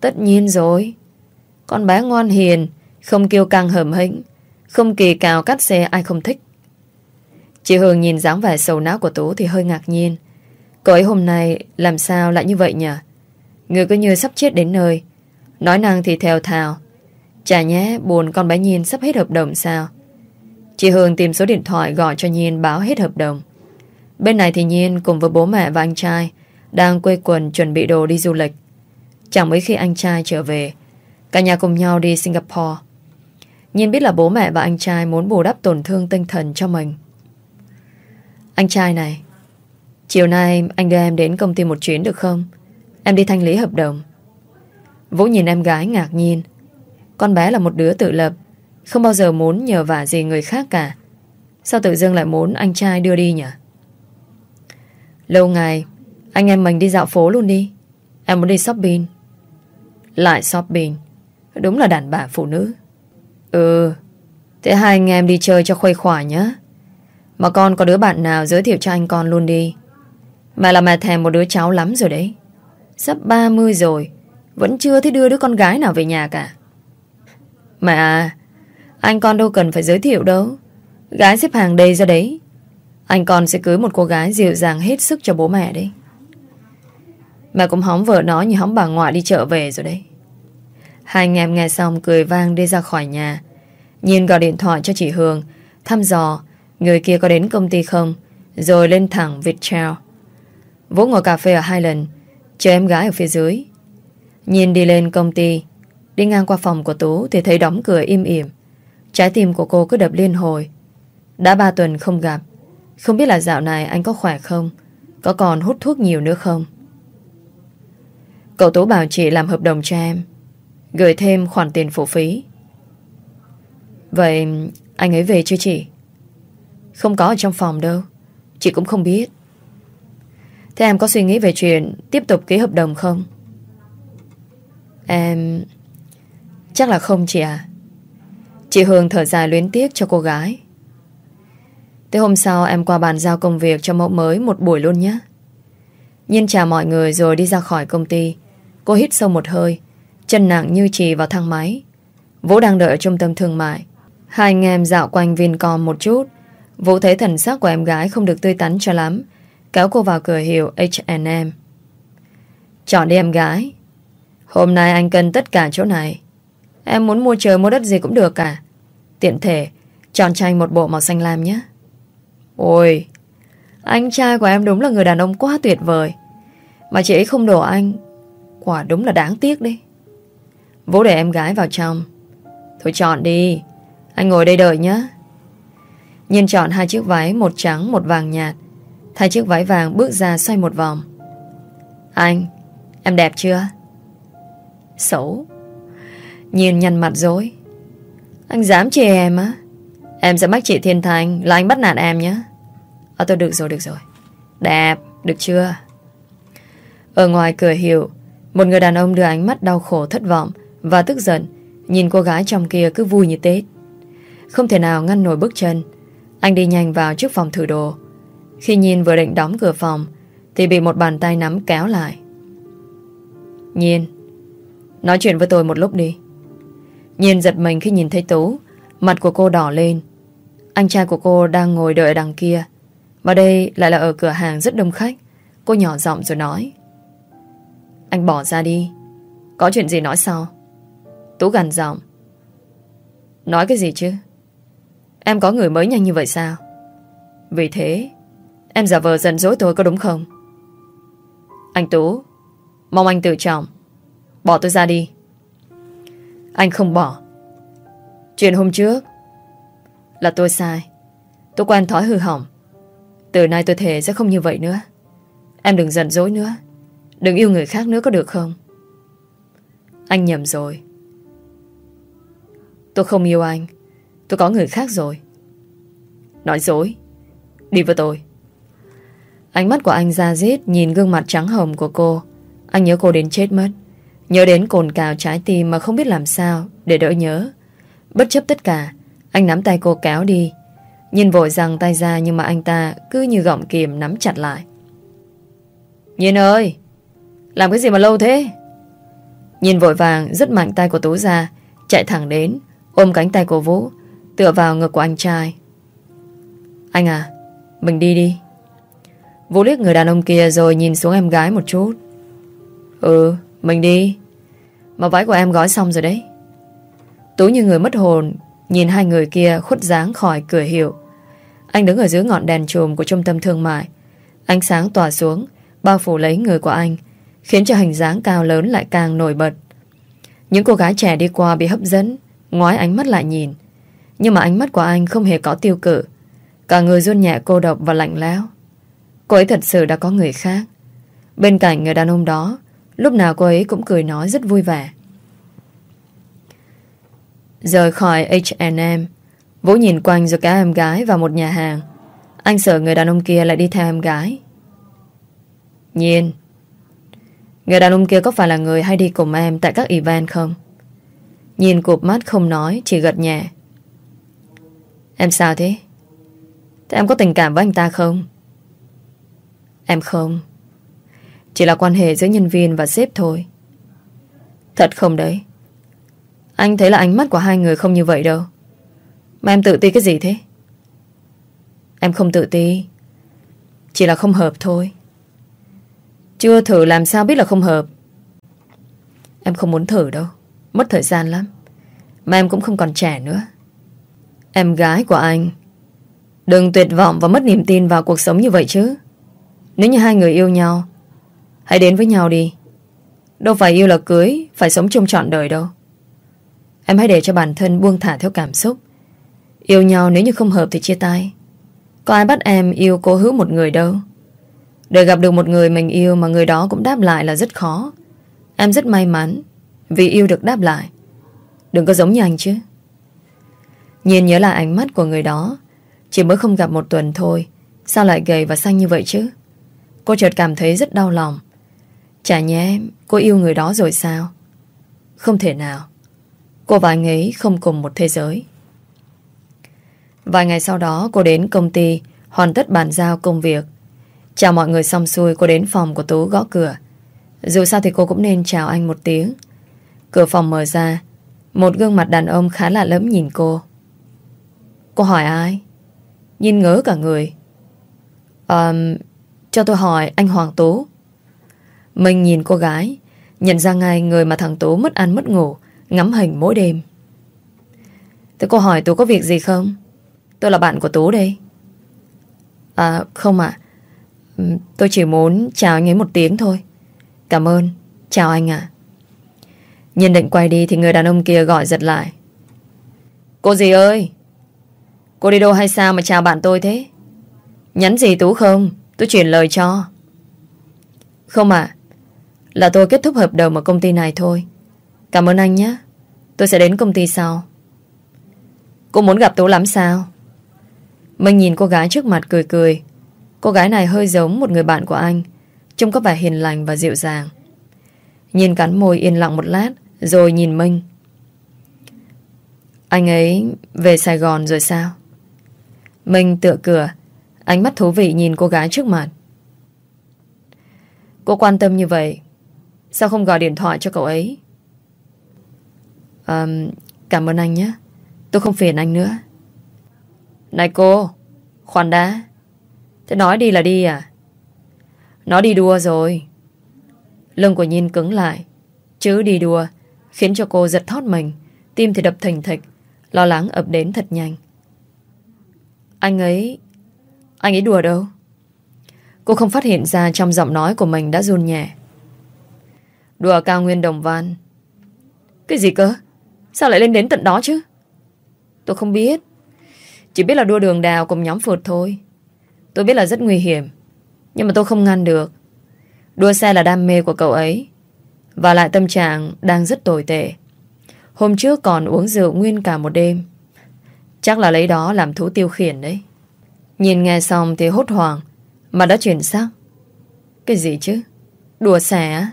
Tất nhiên rồi. Con bé ngoan hiền, không kêu căng hờm hĩnh, không kỳ cào cắt xe ai không thích. Chị Hương nhìn dáng vẻ sầu não của Tú thì hơi ngạc nhiên. Cô ấy hôm nay làm sao lại như vậy nhỉ? Người cứ như sắp chết đến nơi. Nói năng thì theo thào. Chả nhé, buồn con bé Nhiên sắp hết hợp đồng sao? Chị Hương tìm số điện thoại gọi cho Nhiên báo hết hợp đồng. Bên này thì Nhiên cùng với bố mẹ và anh trai đang quây quần chuẩn bị đồ đi du lịch. Chẳng mấy khi anh trai trở về, cả nhà cùng nhau đi Singapore. Nhìn biết là bố mẹ và anh trai muốn bù đắp tổn thương tinh thần cho mình. Anh trai này, chiều nay anh đưa em đến công ty một chuyến được không? Em đi thanh lý hợp đồng. Vũ nhìn em gái ngạc nhiên. Con bé là một đứa tự lập, không bao giờ muốn nhờ vả gì người khác cả. Sao tự dưng lại muốn anh trai đưa đi nhỉ? Lâu ngày anh em mình đi dạo phố luôn đi. Em muốn đi shopping. Lại shopping. Đúng là đàn bà phụ nữ. Ừ Thế hai anh em đi chơi cho khuây khỏa nhé Mà con có đứa bạn nào giới thiệu cho anh con luôn đi. Mẹ là mẹ thèm một đứa cháu lắm rồi đấy. Sắp 30 rồi, Vẫn chưa thấy đưa đứa con gái nào về nhà cả. Mẹ à Anh con đâu cần phải giới thiệu đâu. Gái xếp hàng đây ra đấy. Anh con sẽ cưới một cô gái dịu dàng hết sức cho bố mẹ đấy mà cũng hóng vợ nó như hóng bà ngoại đi chợ về rồi đấy. Hai anh em nghe xong cười vang đi ra khỏi nhà. Nhìn gọi điện thoại cho chị Hương, Thăm dò, Người kia có đến công ty không? Rồi lên thẳng Viettel. Vũ ngồi cà phê ở hai lần Chờ em gái ở phía dưới. Nhìn đi lên công ty, Đi ngang qua phòng của Tú Thì thấy đóng cửa im ỉm. Trái tim của cô cứ đập liên hồi. Đã ba tuần không gặp, Không biết là dạo này anh có khỏe không? Có còn hút thuốc nhiều nữa không? Cậu Tú bảo chị làm hợp đồng cho em, Gửi thêm khoản tiền phụ phí. Vậy anh ấy về chưa chị? Không có ở trong phòng đâu, Chị cũng không biết. Thế em có suy nghĩ về chuyện Tiếp tục ký hợp đồng không? Em... Chắc là không chị à Chị Hương thở dài luyến tiếc cho cô gái. Thế hôm sau em qua bàn giao công việc cho mẫu mới một buổi luôn nhé. Nhiên chào mọi người rồi đi ra khỏi công ty Cô hít sâu một hơi, Chân nặng như trì vào thang máy. Vũ đang đợi ở trung tâm thương mại. Hai anh em dạo quanh Vincom một chút. Vũ thấy thần sắc của em gái không được tươi tắn cho lắm. Kéo cô vào cửa hiệu H&M Chọn đi em gái. Hôm nay anh cần tất cả chỗ này. Em muốn mua trời mua đất gì cũng được cả Tiện thể, Chọn cho anh một bộ màu xanh lam nhé. Ôi, Anh trai của em đúng là người đàn ông quá tuyệt vời. Mà chị ấy không đổ anh Quả đúng là đáng tiếc đi. Vũ để em gái vào trong. Thôi chọn đi. Anh ngồi đây đợi nhé Nhiên chọn hai chiếc váy, Một trắng, một vàng nhạt. Thay chiếc váy vàng bước ra xoay một vòng. Anh, Em đẹp chưa? Xấu. Nhiên nhăn mặt dối. Anh dám chê em á? Em sẽ mách chị Thiên Thành là anh bắt nạt em nhé À ờ, tôi được rồi được rồi. Đẹp, được chưa? Ở ngoài cửa hiệu một người đàn ông đưa ánh mắt đau khổ thất vọng Và tức giận, Nhìn cô gái trong kia cứ vui như Tết. Không thể nào ngăn nổi bước chân, Anh đi nhanh vào trước phòng thử đồ. Khi nhìn vừa định đóng cửa phòng, Thì bị một bàn tay nắm kéo lại. Nhiên Nói chuyện với tôi một lúc đi. Nhiên giật mình khi nhìn thấy Tú, Mặt của cô đỏ lên. Anh trai của cô đang ngồi đợi đằng kia, Và đây lại là ở cửa hàng rất đông khách. Cô nhỏ giọng rồi nói. Anh bỏ ra đi. Có chuyện gì nói sau? Tú gần giọng. Nói cái gì chứ? Em có người mới nhanh như vậy sao? Vì thế, Em giả vờ giận dối tôi có đúng không? Anh Tú, Mong anh tự trọng. Bỏ tôi ra đi. Anh không bỏ. Chuyện hôm trước Là tôi sai. Tôi quen thói hư hỏng. Từ nay tôi thề sẽ không như vậy nữa. Em đừng giận dối nữa. Đừng yêu người khác nữa có được không? Anh nhầm rồi. Tôi không yêu anh. Tôi có người khác rồi. Nói dối. Đi với tôi. Ánh mắt của anh ra giết Nhìn gương mặt trắng hồng của cô. Anh nhớ cô đến chết mất. Nhớ đến cồn cào trái tim mà không biết làm sao Để đỡ nhớ. Bất chấp tất cả, Anh nắm tay cô kéo đi. Nhìn vội rằng tay ra nhưng mà anh ta Cứ như gọng kìm nắm chặt lại. Nhìn ơi! Làm cái gì mà lâu thế? Nhìn vội vàng rất mạnh tay của Tú ra Chạy thẳng đến, Ôm cánh tay của Vũ, Tựa vào ngực của anh trai. Anh à Mình đi đi. Vũ liếc người đàn ông kia rồi nhìn xuống em gái một chút. Ừ Mình đi. Mà váy của em gói xong rồi đấy. Tú như người mất hồn, Nhìn hai người kia khuất dáng khỏi cửa hiệu. Anh đứng ở dưới ngọn đèn chùm Của trung tâm thương mại. Ánh sáng tỏa xuống, Bao phủ lấy người của anh Khiến cho hình dáng cao lớn lại càng nổi bật. Những cô gái trẻ đi qua bị hấp dẫn, Ngoái ánh mắt lại nhìn. Nhưng mà ánh mắt của anh không hề có tiêu cự. Cả người run nhẹ cô độc và lạnh lẽo. Cô ấy thật sự đã có người khác. Bên cạnh người đàn ông đó, Lúc nào cô ấy cũng cười nói rất vui vẻ. Rời khỏi H&M Vũ nhìn quanh rồi cả em gái vào một nhà hàng. Anh sợ người đàn ông kia lại đi theo em gái. Nhiên Người đàn ông kia có phải là người hay đi cùng em Tại các event không? Nhìn cụp mắt không nói, Chỉ gật nhẹ. Em sao thế? Thế em có tình cảm với anh ta không? Em không. Chỉ là quan hệ giữa nhân viên và sếp thôi. Thật không đấy? Anh thấy là ánh mắt của hai người không như vậy đâu. Mà em tự ti cái gì thế? Em không tự ti. Chỉ là không hợp thôi. Chưa thử làm sao biết là không hợp. Em không muốn thử đâu. Mất thời gian lắm. Mà em cũng không còn trẻ nữa. Em gái của anh. Đừng tuyệt vọng và mất niềm tin vào cuộc sống như vậy chứ. Nếu như hai người yêu nhau, Hãy đến với nhau đi. Đâu phải yêu là cưới, Phải sống chung trọn đời đâu. Em hãy để cho bản thân buông thả theo cảm xúc. Yêu nhau nếu như không hợp thì chia tay. Có ai bắt em yêu cố hữu một người đâu? Để gặp được một người mình yêu Mà người đó cũng đáp lại là rất khó. Em rất may mắn Vì yêu được đáp lại. Đừng có giống như anh chứ. Nhìn nhớ lại ánh mắt của người đó, Chỉ mới không gặp một tuần thôi, Sao lại gầy và xanh như vậy chứ? Cô chợt cảm thấy rất đau lòng. Chả nhé Cô yêu người đó rồi sao? Không thể nào. Cô và anh ấy không cùng một thế giới. Vài ngày sau đó, cô đến công ty Hoàn tất bàn giao công việc. Chào mọi người xong xuôi Cô đến phòng của Tú gõ cửa. Dù sao thì cô cũng nên chào anh một tiếng. Cửa phòng mở ra Một gương mặt đàn ông khá là lẫm nhìn cô. Cô hỏi ai? Nhìn ngớ cả người. Um, Cho tôi hỏi anh Hoàng Tú. Mình nhìn cô gái Nhận ra ngay người mà thằng Tú mất ăn mất ngủ Ngắm hình mỗi đêm. Thế cô hỏi Tú có việc gì không? Tôi là bạn của Tú đây. À không ạ. Ừ, tôi chỉ muốn chào anh ấy một tiếng thôi. Cảm ơn. Chào anh ạ. Nhân định quay đi thì người đàn ông kia gọi giật lại. Cô gì ơi? Cô đi đâu hay sao mà chào bạn tôi thế? Nhắn gì Tú không? Tôi chuyển lời cho. Không ạ. Là tôi kết thúc hợp đồng ở công ty này thôi. Cảm ơn anh nhé. Tôi sẽ đến công ty sau. Cô muốn gặp Tú lắm sao? Mình nhìn cô gái trước mặt cười cười. Cô gái này hơi giống một người bạn của anh Trông có vẻ hiền lành và dịu dàng. Nhìn cắn môi yên lặng một lát Rồi nhìn Minh. Anh ấy về Sài Gòn rồi sao? Minh tựa cửa Ánh mắt thú vị nhìn cô gái trước mặt. Cô quan tâm như vậy Sao không gọi điện thoại cho cậu ấy? À, Cảm ơn anh nhé Tôi không phiền anh nữa. Này cô Khoan đã. Thế nói đi là đi à Nó đi đua rồi Lưng của Nhiên cứng lại Chứ đi đua, Khiến cho cô giật thót mình Tim thì đập thình thịch, Lo lắng ập đến thật nhanh anh ấy... Anh ấy đùa đâu? Cô không phát hiện ra trong giọng nói của mình đã run nhẹ. Đùa cao nguyên đồng văn. Cái gì cơ? Sao lại lên đến tận đó chứ? Tôi không biết. Chỉ biết là đua đường đào cùng nhóm phượt thôi. Tôi biết là rất nguy hiểm. Nhưng mà tôi không ngăn được. Đua xe là đam mê của cậu ấy. Và lại tâm trạng đang rất tồi tệ. Hôm trước còn uống rượu nguyên cả một đêm. Chắc là lấy đó làm thú tiêu khiển đấy Nhìn nghe xong thì hốt hoảng, Mà đã chuyển sắc Cái gì chứ Đùa xẻ á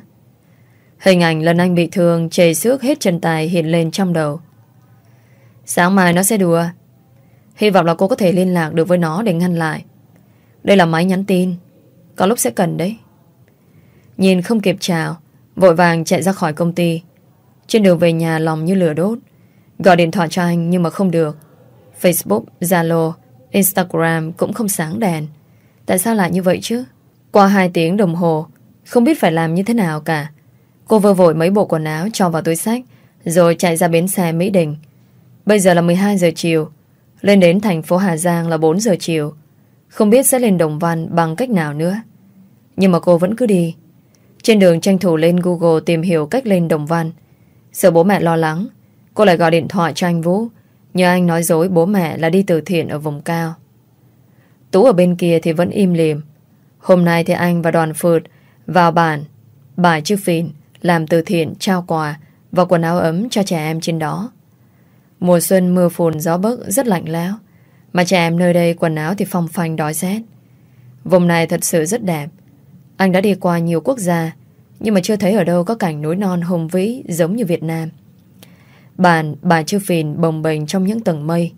Hình ảnh lần anh bị thương, Chảy xước hết chân tay hiện lên trong đầu Sáng mai nó sẽ đùa Hy vọng là cô có thể liên lạc được với nó để ngăn lại đây là máy nhắn tin Có lúc sẽ cần đấy Nhìn không kịp chào Vội vàng chạy ra khỏi công ty Trên đường về nhà lòng như lửa đốt Gọi điện thoại cho anh nhưng mà không được Facebook, Zalo, Instagram cũng không sáng đèn. Tại sao lại như vậy chứ? Qua 2 tiếng đồng hồ, không biết phải làm như thế nào cả. Cô vơ vội mấy bộ quần áo cho vào túi sách, rồi chạy ra bến xe Mỹ Đình. Bây giờ là 12 giờ chiều, lên đến thành phố Hà Giang là 4 giờ chiều. Không biết sẽ lên Đồng Văn bằng cách nào nữa. Nhưng mà cô vẫn cứ đi. Trên đường tranh thủ lên Google tìm hiểu cách lên Đồng Văn. Sợ bố mẹ lo lắng, cô lại gọi điện thoại cho anh Vũ Nhờ anh nói dối bố mẹ là đi từ thiện ở vùng cao. Tú ở bên kia thì vẫn im lìm. Hôm nay thì anh và đoàn phượt vào bản, bài chữ phìn, làm từ thiện, trao quà và quần áo ấm cho trẻ em trên đó. Mùa xuân mưa phùn gió bấc rất lạnh lẽo, mà trẻ em nơi đây quần áo thì phong phanh đói rét. Vùng này thật sự rất đẹp. Anh đã đi qua nhiều quốc gia, Nhưng mà chưa thấy ở đâu có cảnh núi non hùng vĩ giống như Việt Nam. Bàn, bà chưa phìn bồng bềnh trong những tầng mây.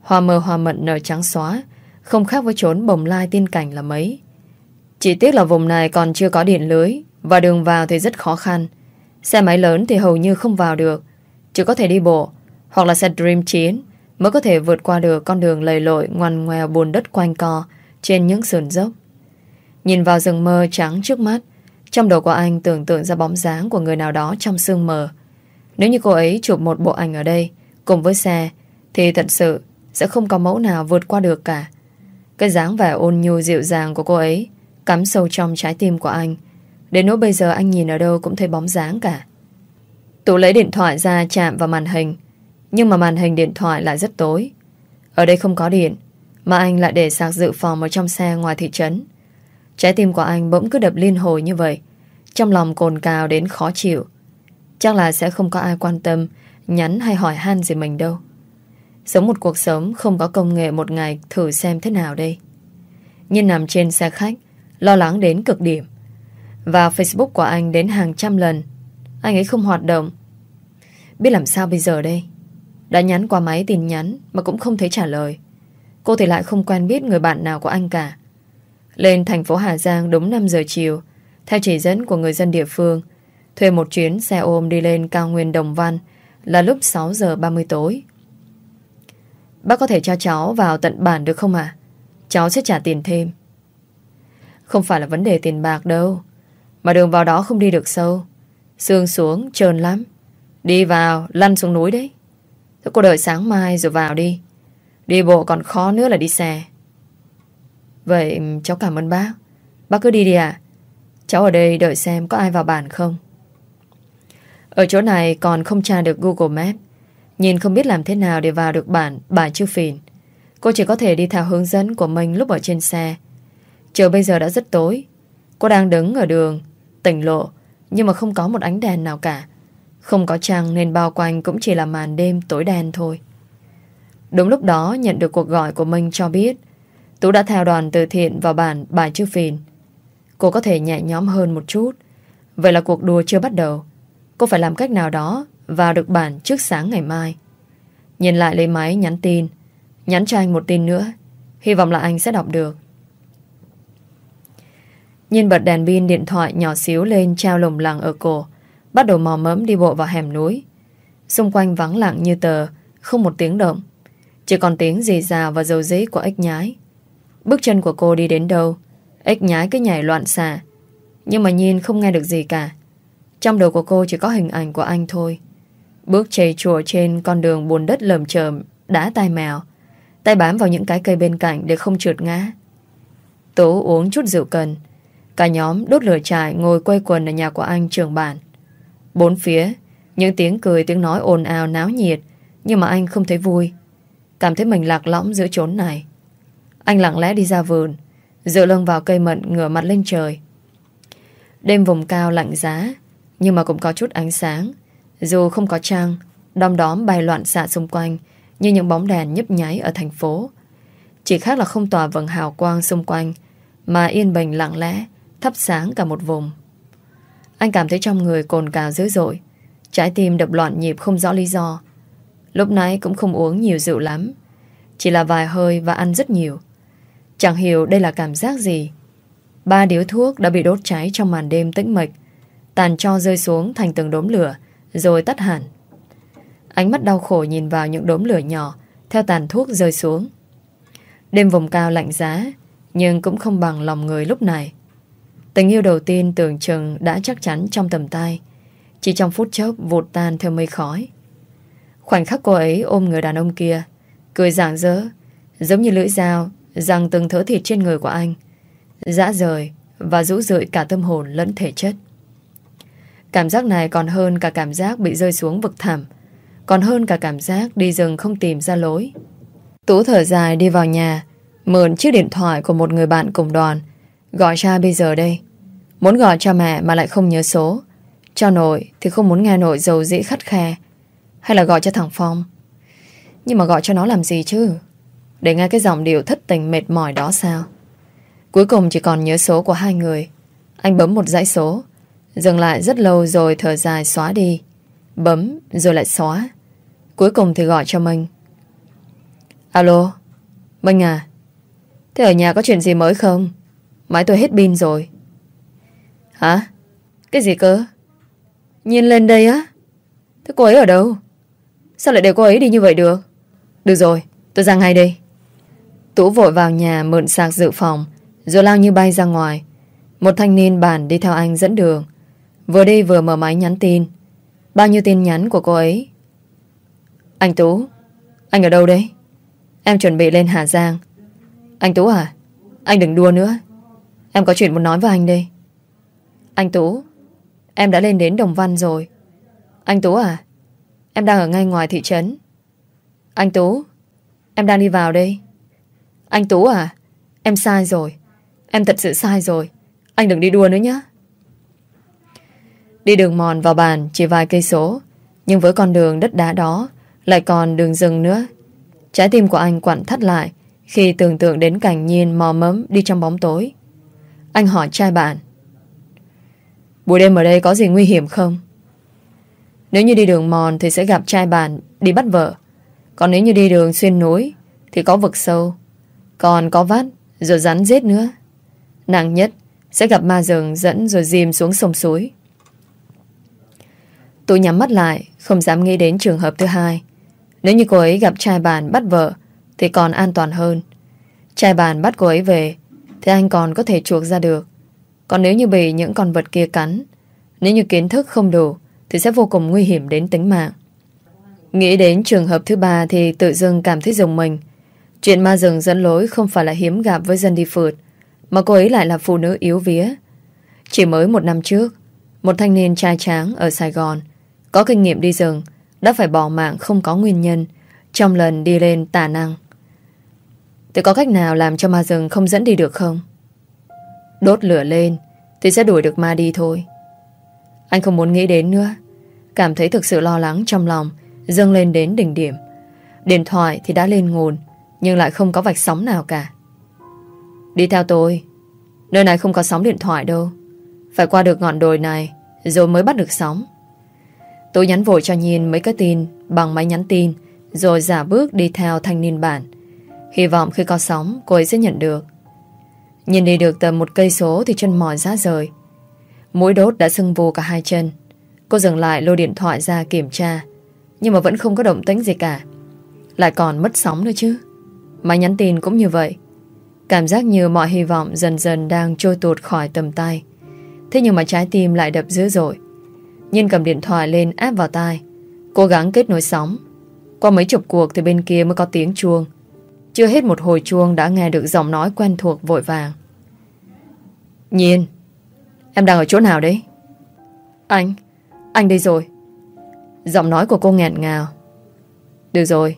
Hoa mơ hoa mận nở trắng xóa, không khác với chốn bồng lai tiên cảnh là mấy. Chỉ tiếc là vùng này còn chưa có điện lưới, và đường vào thì rất khó khăn. Xe máy lớn thì hầu như không vào được, chỉ có thể đi bộ, hoặc là xe Dream 9 mới có thể vượt qua được con đường lầy lội ngoằn ngoèo bùn đất quanh co trên những sườn dốc. Nhìn vào rừng mơ trắng trước mắt, trong đầu của anh tưởng tượng ra bóng dáng của người nào đó trong sương mờ. Nếu như cô ấy chụp một bộ ảnh ở đây, cùng với xe, thì thật sự sẽ không có mẫu nào vượt qua được cả. Cái dáng vẻ ôn nhu dịu dàng của cô ấy cắm sâu trong trái tim của anh. Đến nỗi bây giờ anh nhìn ở đâu cũng thấy bóng dáng cả. Tú lấy điện thoại ra chạm vào màn hình, nhưng mà màn hình điện thoại lại rất tối. Ở đây không có điện, mà anh lại để sạc dự phòng ở trong xe ngoài thị trấn. Trái tim của anh bỗng cứ đập liên hồi như vậy. Trong lòng cồn cào đến khó chịu. Chắc là sẽ không có ai quan tâm, nhắn hay hỏi han gì mình đâu. Sống một cuộc sống không có công nghệ một ngày thử xem thế nào đây. Nhìn nằm trên xe khách, lo lắng đến cực điểm. Và Facebook của anh đến hàng trăm lần. Anh ấy không hoạt động. Biết làm sao bây giờ đây? Đã nhắn qua máy tin nhắn mà cũng không thấy trả lời. Cô thì lại không quen biết người bạn nào của anh cả. Lên thành phố Hà Giang đúng 5 giờ chiều, theo chỉ dẫn của người dân địa phương, thuê một chuyến xe ôm đi lên cao nguyên Đồng Văn là lúc 6 giờ 30 tối. Bác có thể cho cháu vào tận bản được không ạ? Cháu sẽ trả tiền thêm. Không phải là vấn đề tiền bạc đâu, mà đường vào đó không đi được sâu. Sương xuống, trơn lắm. Đi vào, lăn xuống núi đấy. Thế cô đợi sáng mai rồi vào đi. Đi bộ còn khó nữa là đi xe. Vậy cháu cảm ơn bác. Bác cứ đi đi ạ. Cháu ở đây đợi xem có ai vào bản không. Ở chỗ này còn không tra được Google Maps. Nhìn không biết làm thế nào để vào được bản bà chưa phìn. Cô chỉ có thể đi theo hướng dẫn của mình lúc ở trên xe. Trời bây giờ đã rất tối. Cô đang đứng ở đường, tỉnh lộ, nhưng mà không có một ánh đèn nào cả. Không có trăng nên bao quanh cũng chỉ là màn đêm tối đen thôi. Đúng lúc đó nhận được cuộc gọi của Minh cho biết, Tú đã theo đoàn từ thiện vào bản bài chư phìn. Cô có thể nhẹ nhóm hơn một chút. Vậy là cuộc đua chưa bắt đầu. Cô phải làm cách nào đó vào được bản trước sáng ngày mai. Nhìn lại lấy máy nhắn tin. Nhắn cho anh một tin nữa. Hy vọng là anh sẽ đọc được. Nhìn bật đèn pin điện thoại nhỏ xíu lên treo lồng lẳng ở cổ. Bắt đầu mò mẫm đi bộ vào hẻm núi. Xung quanh vắng lặng như tờ, không một tiếng động. Chỉ còn tiếng rì rào và dầu dĩ của ếch nhái. Bước chân của cô đi đến đâu, ếch nhái cứ nhảy loạn xạ. Nhưng mà nhìn không nghe được gì cả. Trong đầu của cô chỉ có hình ảnh của anh thôi. Bước chầy chùa trên con đường bùn đất lởm chởm, đá tai mèo. Tay bám vào những cái cây bên cạnh để không trượt ngã. Tố uống chút rượu cần. Cả nhóm đốt lửa trại ngồi quay quần ở nhà của anh trưởng bản. Bốn phía, những tiếng cười tiếng nói ồn ào náo nhiệt, nhưng mà anh không thấy vui. Cảm thấy mình lạc lõng giữa chốn này. Anh lặng lẽ đi ra vườn, dựa lưng vào cây mận ngửa mặt lên trời. Đêm vùng cao lạnh giá, nhưng mà cũng có chút ánh sáng. Dù không có trăng, đom đóm bay loạn xạ xung quanh như những bóng đèn nhấp nháy ở thành phố. Chỉ khác là không tỏa vầng hào quang xung quanh, mà yên bình lặng lẽ, thắp sáng cả một vùng. Anh cảm thấy trong người cồn cào dữ dội, trái tim đập loạn nhịp không rõ lý do. Lúc nãy cũng không uống nhiều rượu lắm, chỉ là vài hơi và ăn rất nhiều. Chẳng hiểu đây là cảm giác gì. Ba điếu thuốc đã bị đốt cháy trong màn đêm tĩnh mịch, tàn cho rơi xuống thành từng đốm lửa, rồi tắt hẳn. Ánh mắt đau khổ nhìn vào những đốm lửa nhỏ theo tàn thuốc rơi xuống. Đêm vùng cao lạnh giá, nhưng cũng không bằng lòng người lúc này. Tình yêu đầu tiên tưởng chừng đã chắc chắn trong tầm tay, chỉ trong phút chốc vụt tan theo mây khói. Khoảnh khắc cô ấy ôm người đàn ông kia, cười rạng rỡ, giống như lưỡi dao rằng từng thớ thịt trên người của anh dã rời và rũ rượi cả tâm hồn lẫn thể chất. Cảm giác này còn hơn cả cảm giác bị rơi xuống vực thẳm, còn hơn cả cảm giác đi rừng không tìm ra lối. Tú thở dài đi vào nhà, mượn chiếc điện thoại của một người bạn cùng đoàn, gọi cha bây giờ đây. Muốn gọi cho mẹ mà lại không nhớ số. Cho nội thì không muốn nghe nội dầu dĩ khắt khe. Hay là gọi cho thằng Phong. Nhưng mà gọi cho nó làm gì chứ? Để nghe cái giọng điệu thất tình mệt mỏi đó sao Cuối cùng chỉ còn nhớ số của hai người Anh bấm một dãy số Dừng lại rất lâu rồi thở dài xóa đi. Bấm rồi lại xóa. Cuối cùng thì gọi cho Minh. Alo, Minh à? Thế ở nhà có chuyện gì mới không? Máy tôi hết pin rồi. Hả? Cái gì cơ? Nhiên lên đây á? Thế cô ấy ở đâu? Sao lại để cô ấy đi như vậy được? Được rồi, tôi ra ngay đây. Tú vội vào nhà mượn sạc dự phòng, rồi lao như bay ra ngoài. Một thanh niên bản đi theo anh dẫn đường. Vừa đi vừa mở máy nhắn tin. Bao nhiêu tin nhắn của cô ấy? Anh Tú, anh ở đâu đấy? Em chuẩn bị lên Hà Giang. Anh Tú à? Anh đừng đua nữa. Em có chuyện muốn nói với anh đây. Anh Tú, em đã lên đến Đồng Văn rồi. Anh Tú à? Em đang ở ngay ngoài thị trấn. Anh Tú, em đang đi vào đây. Anh Tú à? Em sai rồi. Em thật sự sai rồi. Anh đừng đi đua nữa nhé. Đi đường mòn vào bàn chỉ vài cây số. Nhưng với con đường đất đá đó lại còn đường rừng nữa. Trái tim của anh quặn thắt lại khi tưởng tượng đến cảnh nhiên mò mẫm đi trong bóng tối. Anh hỏi trai bạn. Buổi đêm ở đây có gì nguy hiểm không? Nếu như đi đường mòn thì sẽ gặp trai bạn đi bắt vợ. Còn nếu như đi đường xuyên núi thì có vực sâu. Còn có vắt rồi rắn giết nữa. Nặng nhất sẽ gặp ma rừng dẫn rồi dìm xuống sông suối. Tôi nhắm mắt lại, không dám nghĩ đến trường hợp thứ hai. Nếu như cô ấy gặp trai bàn bắt vợ, thì còn an toàn hơn. Trai bàn bắt cô ấy về, thì anh còn có thể chuộc ra được. Còn nếu như bị những con vật kia cắn, nếu như kiến thức không đủ, thì sẽ vô cùng nguy hiểm đến tính mạng. Nghĩ đến trường hợp thứ ba thì tự dưng cảm thấy dùng mình. Chuyện ma rừng dẫn lối không phải là hiếm gặp với dân đi phượt, mà cô ấy lại là phụ nữ yếu vía. Chỉ mới một năm trước, một thanh niên trai tráng ở Sài Gòn có kinh nghiệm đi rừng đã phải bỏ mạng không có nguyên nhân trong lần đi lên tà năng. Thì có cách nào làm cho ma rừng không dẫn đi được không? Đốt lửa lên, thì sẽ đuổi được ma đi thôi. Anh không muốn nghĩ đến nữa. Cảm thấy thực sự lo lắng trong lòng, dâng lên đến đỉnh điểm. Điện thoại thì đã lên nguồn nhưng lại không có vạch sóng nào cả. Đi theo tôi. Nơi này không có sóng điện thoại đâu. Phải qua được ngọn đồi này, rồi mới bắt được sóng. Tôi nhắn vội cho Nhiên mấy cái tin bằng máy nhắn tin, rồi giả bước đi theo thanh niên bản. Hy vọng khi có sóng, cô ấy sẽ nhận được. Nhìn đi được tầm một cây số thì chân mỏi ra rời. Mũi đốt đã sưng vù cả hai chân. Cô dừng lại lôi điện thoại ra kiểm tra, nhưng mà vẫn không có động tĩnh gì cả. Lại còn mất sóng nữa chứ. Máy nhắn tin cũng như vậy. Cảm giác như mọi hy vọng dần dần đang trôi tuột khỏi tầm tay. Thế nhưng mà trái tim lại đập dữ dội. Nhiên cầm điện thoại lên áp vào tai, Cố gắng kết nối sóng Qua mấy chục cuộc thì bên kia mới có tiếng chuông chưa hết một hồi chuông đã nghe được giọng nói quen thuộc vội vàng. Nhiên, Em đang ở chỗ nào đấy? Anh Anh đây rồi. Giọng nói của cô nghẹn ngào. Được rồi,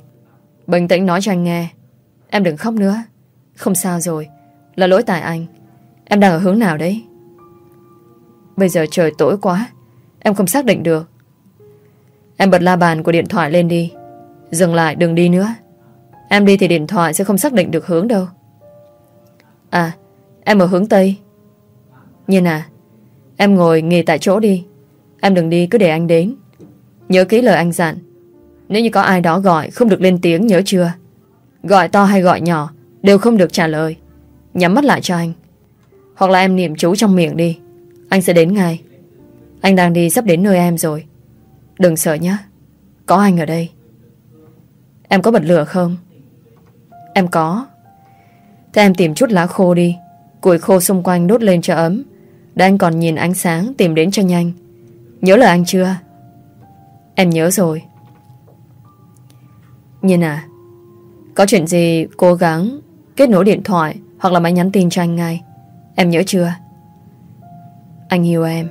Bình tĩnh nói cho anh nghe. Em đừng khóc nữa. Không sao rồi, Là lỗi tại anh. Em đang ở hướng nào đấy? Bây giờ trời tối quá, Em không xác định được. Em bật la bàn của điện thoại lên đi. Dừng lại, đừng đi nữa. Em đi thì điện thoại sẽ không xác định được hướng đâu. À Em ở hướng Tây. Nhìn à Em ngồi nghỉ tại chỗ đi. Em đừng đi, cứ để anh đến. Nhớ kỹ lời anh dặn. Nếu như có ai đó gọi, không được lên tiếng, nhớ chưa? Gọi to hay gọi nhỏ, Đều không được trả lời. Nhắm mắt lại cho anh. Hoặc là em niệm chú trong miệng đi. Anh sẽ đến ngay. Anh đang đi sắp đến nơi em rồi. Đừng sợ nhé Có anh ở đây. Em có bật lửa không? Em có. Thế em tìm chút lá khô đi. Củi khô xung quanh đốt lên cho ấm. Để anh còn nhìn ánh sáng, tìm đến cho nhanh. Nhớ lời anh chưa? Em nhớ rồi. Nhìn à Có chuyện gì cố gắng Kết nối điện thoại Hoặc là máy nhắn tin cho anh ngay? Em nhớ chưa? Anh yêu em.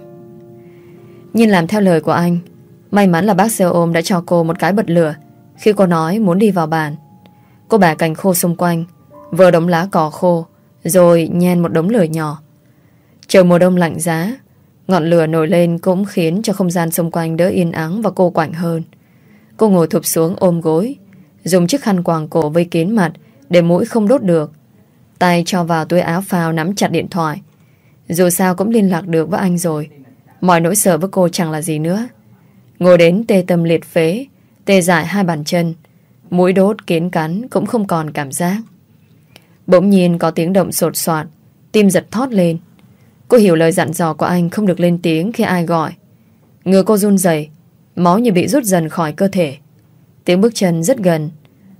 Nhìn làm theo lời của anh, May mắn là bác xe ôm đã cho cô một cái bật lửa Khi cô nói muốn đi vào bàn. Cô bẻ cành khô xung quanh vừa đống lá cỏ khô Rồi nhen một đống lửa nhỏ. Trời mùa đông lạnh giá Ngọn lửa nổi lên cũng khiến cho không gian xung quanh đỡ yên ắng và cô quạnh hơn. Cô ngồi thụp xuống ôm gối Dùng chiếc khăn quàng cổ vây kín mặt Để mũi không đốt được. Tay cho vào túi áo phao nắm chặt điện thoại. Dù sao cũng liên lạc được với anh rồi. Mọi nỗi sợ với cô chẳng là gì nữa. Ngồi đến tê tâm liệt phế, tê dại hai bàn chân, mũi đốt kiến cắn cũng không còn cảm giác. Bỗng nhiên có tiếng động sột soạt, tim giật thót lên. Cô hiểu lời dặn dò của anh không được lên tiếng khi ai gọi. Người cô run rẩy, máu như bị rút dần khỏi cơ thể. Tiếng bước chân rất gần,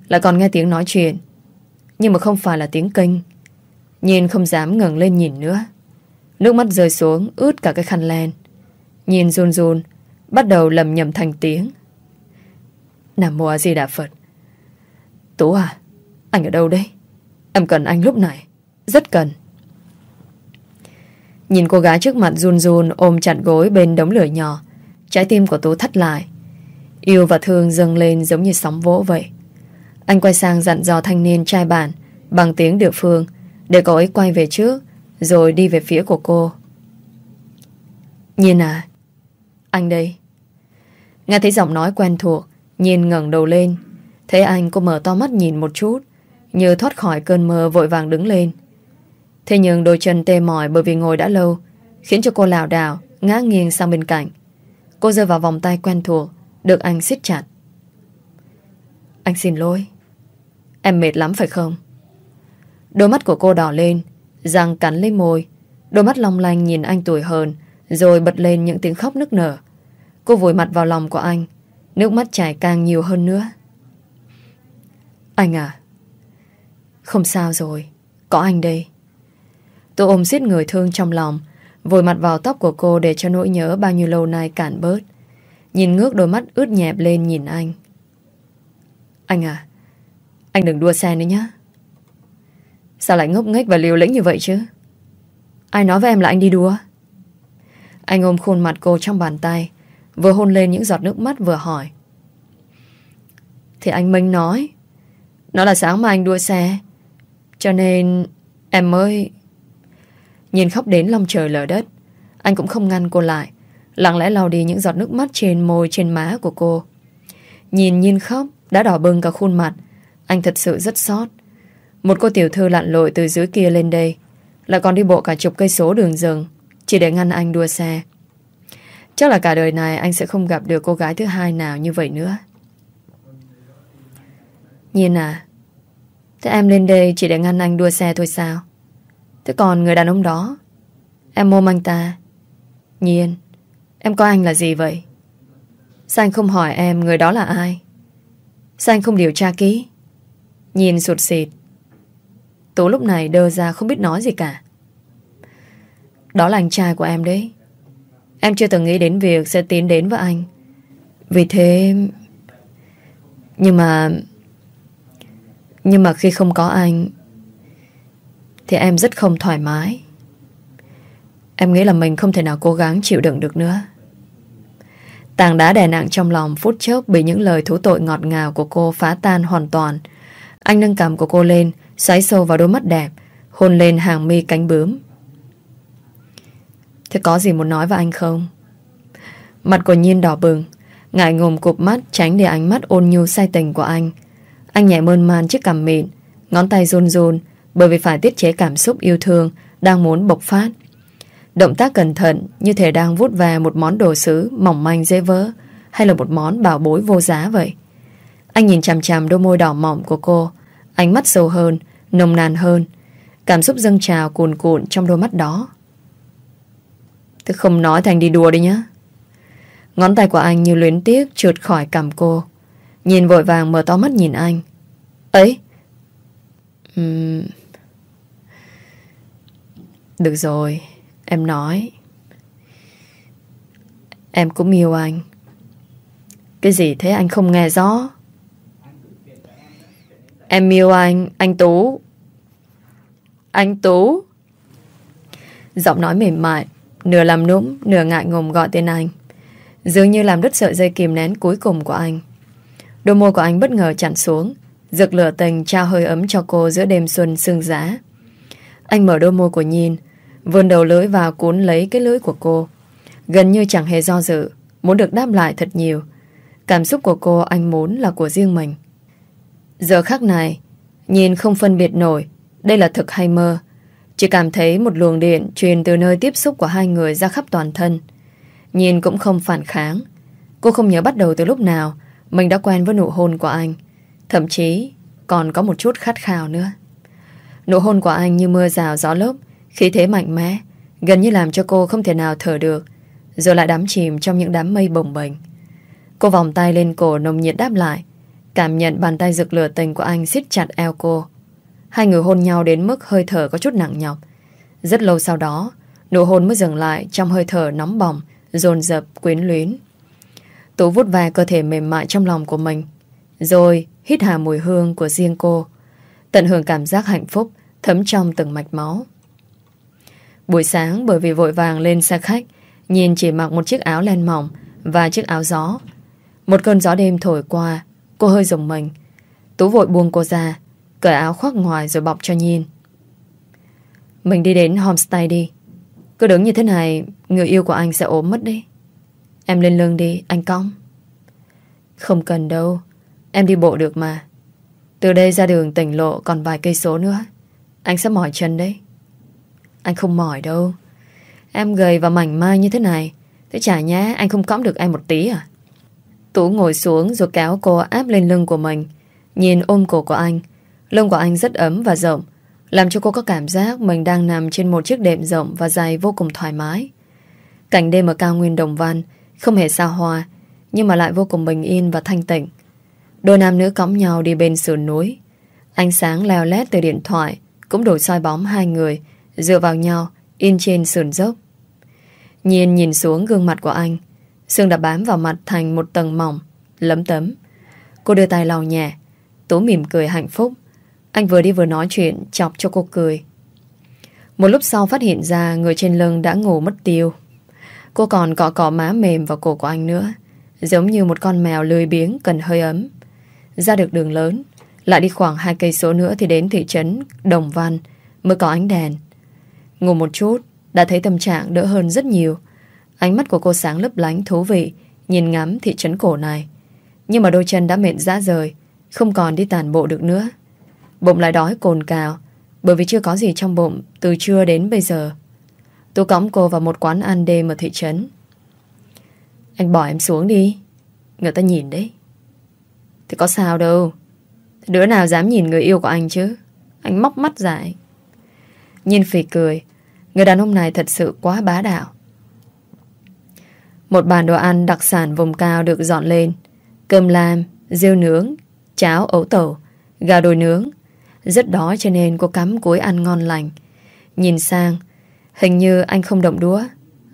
lại còn nghe tiếng nói chuyện. Nhưng mà không phải là tiếng kênh. Nhìn không dám ngẩng lên nhìn nữa. Nước mắt rơi xuống ướt cả cái khăn len. Nhìn run run, bắt đầu lầm nhầm thành tiếng. Nam Mô A Di Đà Phật. Tú à, anh ở đâu đấy? Em cần anh lúc này, rất cần. Nhìn cô gái trước mặt run run ôm chặt gối bên đống lửa nhỏ, trái tim của Tú thắt lại. Yêu và thương dâng lên giống như sóng vỗ vậy. Anh quay sang dặn dò thanh niên trai bản bằng tiếng địa phương để cậu ấy quay về trước rồi đi về phía của cô. Nhiên à, anh đây. Nghe thấy giọng nói quen thuộc, Nhiên ngẩng đầu lên. Thấy anh cô mở to mắt nhìn một chút, như thoát khỏi cơn mơ vội vàng đứng lên. Thế nhưng đôi chân tê mỏi bởi vì ngồi đã lâu, khiến cho cô lảo đảo, ngã nghiêng sang bên cạnh. Cô rơi vào vòng tay quen thuộc, được anh siết chặt. Anh xin lỗi. Em mệt lắm phải không? Đôi mắt của cô đỏ lên, răng cắn lấy môi. Đôi mắt long lanh nhìn anh tuổi hơn, rồi bật lên những tiếng khóc nức nở. Cô vùi mặt vào lòng của anh, nước mắt chảy càng nhiều hơn nữa. Anh à, không sao rồi, có anh đây. Tôi ôm giết người thương trong lòng, vùi mặt vào tóc của cô để cho nỗi nhớ bao nhiêu lâu nay cản bớt. Nhìn ngước đôi mắt ướt nhẹp lên nhìn anh. Anh à, anh đừng đua xe nữa nhé. Sao lại ngốc nghếch và liều lĩnh như vậy chứ? Ai nói với em là anh đi đua? Anh ôm khuôn mặt cô trong bàn tay, vừa hôn lên những giọt nước mắt vừa hỏi. Thì anh Minh nói, nó là sáng mà anh đua xe, cho nên em mới... Nhìn khóc đến lòng trời lở đất, anh cũng không ngăn cô lại, lặng lẽ lau đi những giọt nước mắt trên môi trên má của cô. Nhìn nhìn khóc, đã đỏ bừng cả khuôn mặt, anh thật sự rất xót. Một cô tiểu thư lặn lội từ dưới kia lên đây. Lại còn đi bộ cả chục cây số đường rừng Chỉ để ngăn anh đua xe. Chắc là cả đời này anh sẽ không gặp được cô gái thứ hai nào như vậy nữa. Nhiên à? Thế em lên đây chỉ để ngăn anh đua xe thôi sao? Thế còn người đàn ông đó? Em ôm anh ta. Nhiên, Em coi anh là gì vậy? Sao anh không hỏi em người đó là ai? Sao anh không điều tra kỹ? Nhìn sụt xịt Tố lúc này đơ ra không biết nói gì cả. Đó là anh trai của em đấy. Em chưa từng nghĩ đến việc sẽ tiến đến với anh. Vì thế Nhưng mà nhưng mà khi không có anh, Thì em rất không thoải mái. Em nghĩ là mình không thể nào cố gắng chịu đựng được nữa. Tàng đá đè nặng trong lòng phút chốc Bị những lời thú tội ngọt ngào của cô phá tan hoàn toàn. Anh nâng cầm của cô lên, Xoáy sâu vào đôi mắt đẹp, Hôn lên hàng mi cánh bướm. Thế có gì muốn nói với anh không? Mặt của Nhiên đỏ bừng Ngại ngùng cụp mắt tránh để ánh mắt ôn nhu say tình của anh. Anh nhẹ mơn man chiếc cằm mịn Ngón tay run run Bởi vì phải tiết chế cảm xúc yêu thương Đang muốn bộc phát Động tác cẩn thận như thể đang vút về một món đồ sứ mỏng manh dễ vỡ hay là một món bảo bối vô giá vậy. Anh nhìn chằm chằm đôi môi đỏ mỏng của cô Ánh mắt sâu hơn, nồng nàn hơn. Cảm xúc dâng trào cuồn cuộn trong đôi mắt đó. Tôi không nói thành đi đùa đi nhá. Ngón tay của anh như luyến tiếc trượt khỏi cằm cô. Nhìn vội vàng mở to mắt nhìn anh. Ấy! Uhm... Được rồi, em nói. Em cũng yêu anh. Cái gì thế anh không nghe rõ? Em yêu anh, anh Tú. Anh Tú. Giọng nói mềm mại, nửa làm nũng, nửa ngại ngùng gọi tên anh. Dường như làm đứt sợi dây kìm nén cuối cùng của anh. Đôi môi của anh bất ngờ chặn xuống, rực lửa tình trao hơi ấm cho cô giữa đêm xuân sương giá. Anh mở đôi môi của Nhìn, vươn đầu lưỡi vào cuốn lấy cái lưỡi của cô. Gần như chẳng hề do dự, muốn được đáp lại thật nhiều. Cảm xúc của cô anh muốn là của riêng mình. Giờ khắc này, nhìn không phân biệt nổi đây là thực hay mơ. Chỉ cảm thấy một luồng điện truyền từ nơi tiếp xúc của hai người ra khắp toàn thân. Nhìn cũng không phản kháng. Cô không nhớ bắt đầu từ lúc nào mình đã quen với nụ hôn của anh. Thậm chí còn có một chút khát khao nữa. Nụ hôn của anh như mưa rào gió lốc, khí thế mạnh mẽ, gần như làm cho cô không thể nào thở được, rồi lại đắm chìm trong những đám mây bồng bềnh. Cô vòng tay lên cổ nồng nhiệt đáp lại, cảm nhận bàn tay rực lửa tình của anh siết chặt eo cô. Hai người hôn nhau đến mức hơi thở có chút nặng nhọc. Rất lâu sau đó, nụ hôn mới dừng lại trong hơi thở nóng bỏng, dồn dập quyến luyến. Tú vút về cơ thể mềm mại trong lòng của mình, rồi hít hà mùi hương của riêng cô, tận hưởng cảm giác hạnh phúc thấm trong từng mạch máu. Buổi sáng bởi vì vội vàng lên xe khách, nhìn chỉ mặc một chiếc áo len mỏng và chiếc áo gió. Một cơn gió đêm thổi qua, cô hơi rùng mình. Tú vội buông cô ra, cởi áo khoác ngoài rồi bọc cho Nhiên. Mình đi đến homestay đi. Cứ đứng như thế này, người yêu của anh sẽ ốm mất đi. Em lên lưng đi, anh cong. Không cần đâu, em đi bộ được mà. Từ đây ra đường tỉnh lộ còn vài cây số nữa. Anh sẽ mỏi chân đấy. Anh không mỏi đâu. Em gầy và mảnh mai như thế này. Thế chả nhé, anh không cõng được em một tí à? Tú ngồi xuống rồi kéo cô áp lên lưng của mình. Nhìn ôm cổ của anh. Lưng của anh rất ấm và rộng. Làm cho cô có cảm giác mình đang nằm trên một chiếc đệm rộng và dài vô cùng thoải mái. Cảnh đêm ở cao nguyên Đồng Văn không hề xa hoa, nhưng mà lại vô cùng bình yên và thanh tịnh. Đôi nam nữ cõng nhau đi bên sườn núi. Ánh sáng leo lét từ điện thoại cũng đổi soi bóng hai người dựa vào nhau in trên sườn dốc. Nhiên nhìn xuống gương mặt của anh Sương đã bám vào mặt thành một tầng mỏng Lấm tấm Cô đưa tay lau nhẹ Tú mỉm cười hạnh phúc Anh vừa đi vừa nói chuyện chọc cho cô cười Một lúc sau phát hiện ra Người trên lưng đã ngủ mất tiêu Cô còn cọ cọ má mềm vào cổ của anh nữa, Giống như một con mèo lười biếng Cần hơi ấm. Ra được đường lớn, Lại đi khoảng hai cây số nữa thì đến thị trấn Đồng Văn Mới có ánh đèn. Ngủ một chút, Đã thấy tâm trạng đỡ hơn rất nhiều. Ánh mắt của cô sáng lấp lánh, thú vị, Nhìn ngắm thị trấn cổ này. Nhưng mà đôi chân đã mệt rã rời, Không còn đi tàn bộ được nữa. Bụng lại đói cồn cào, Bởi vì chưa có gì trong bụng Từ trưa đến bây giờ. Tôi cõng cô vào một quán ăn đêm ở thị trấn. Anh bỏ em xuống đi. Người ta nhìn đấy. Thì có sao đâu. Đứa nào dám nhìn người yêu của anh chứ? Anh móc mắt dại. Nhìn phì cười. Người đàn ông này thật sự quá bá đạo. Một bàn đồ ăn đặc sản vùng cao được dọn lên. Cơm lam, rêu nướng Cháo ấu tẩu Gà đồi nướng. Rất đói cho nên cô cắm cúi ăn ngon lành. Nhìn sang Hình như anh không động đũa,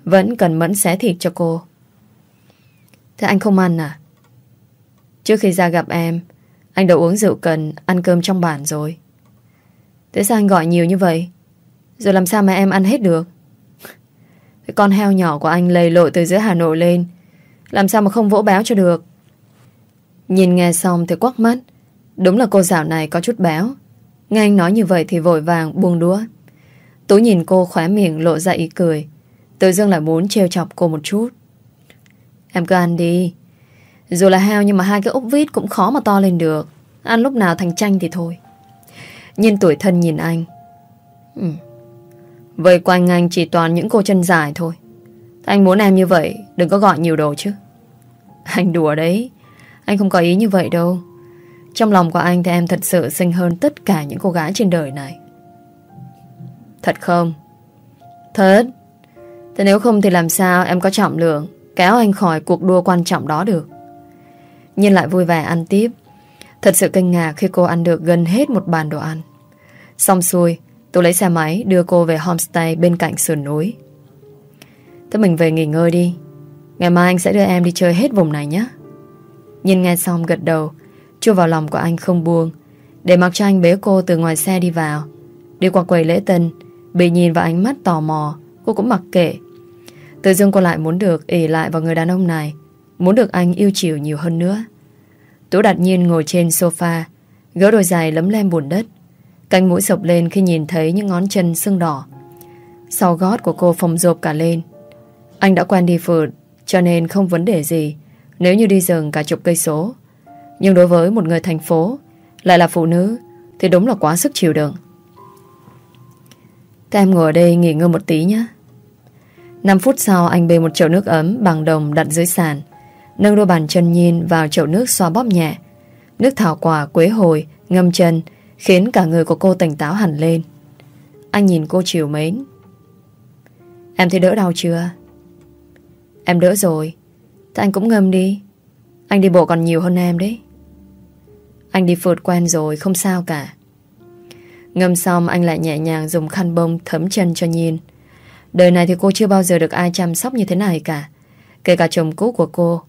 Vẫn cần mẫn xé thịt cho cô. Thế anh không ăn à? Trước khi ra gặp em, Anh đã uống rượu cần Ăn cơm trong bản rồi. Thế sao anh gọi nhiều như vậy? Rồi làm sao mà em ăn hết được? Cái con heo nhỏ của anh lầy lội từ giữa Hà Nội lên, Làm sao mà không vỗ béo cho được? Nhìn nghe xong thì quắc mắt. Đúng là cô dạo này có chút béo. Nghe anh nói như vậy thì vội vàng buông đũa. Tú nhìn cô khóe miệng lộ ra ý cười. Tự dưng lại muốn trêu chọc cô một chút. Em cứ ăn đi. Dù là heo nhưng mà hai cái ốc vít cũng khó mà to lên được. Ăn lúc nào thành chanh thì thôi. Nhìn tuổi thân nhìn anh. Ừ. Vậy quanh anh chỉ toàn những cô chân dài thôi. Anh muốn em như vậy, Đừng có gọi nhiều đồ chứ. Anh đùa đấy. Anh không có ý như vậy đâu. Trong lòng của anh thì em thật sự xinh hơn Tất cả những cô gái trên đời này. Thật không Thật Thế nếu không thì làm sao em có trọng lượng Kéo anh khỏi cuộc đua quan trọng đó được Nhiên lại vui vẻ ăn tiếp Thật sự kinh ngạc khi cô ăn được gần hết một bàn đồ ăn Xong xuôi Tôi lấy xe máy đưa cô về homestay bên cạnh sườn núi. Thế mình về nghỉ ngơi đi. Ngày mai anh sẽ đưa em đi chơi hết vùng này nhé. Nhìn nghe xong gật đầu, chui vào lòng của anh không buông. Để mặc cho anh bế cô từ ngoài xe đi vào. Đi qua quầy lễ tân, bị nhìn vào ánh mắt tò mò, cô cũng mặc kệ. Tự dưng cô lại muốn được ỉ lại vào người đàn ông này, muốn được anh yêu chiều nhiều hơn nữa. Tú đặt nhiên ngồi trên sofa, gỡ đôi giày lấm lem bùn đất. Cánh mũi sụp lên khi nhìn thấy những ngón chân sưng đỏ. Sau gót của cô phồng rộp cả lên. Anh đã quen đi phượt, cho nên không vấn đề gì nếu như đi rừng cả chục cây số. Nhưng đối với một người thành phố, lại là phụ nữ, thì đúng là quá sức chịu đựng. Các em ngồi ở đây nghỉ ngơi một tí nhé. 5 phút sau anh bê một chậu nước ấm bằng đồng đặt dưới sàn. Nâng đôi bàn chân nhìn vào chậu nước xoa bóp nhẹ. Nước thảo quả quế hồi, ngâm chân, khiến cả người của cô tỉnh táo hẳn lên. Anh nhìn cô chiều mến. Em thấy đỡ đau chưa? Em đỡ rồi. Thế anh cũng ngâm đi. Anh đi bộ còn nhiều hơn em đấy. Anh đi phượt quen rồi, không sao cả. Ngâm xong, anh lại nhẹ nhàng dùng khăn bông thấm chân cho nhìn. Đời này thì cô chưa bao giờ được ai chăm sóc như thế này cả. Kể cả chồng cũ của cô.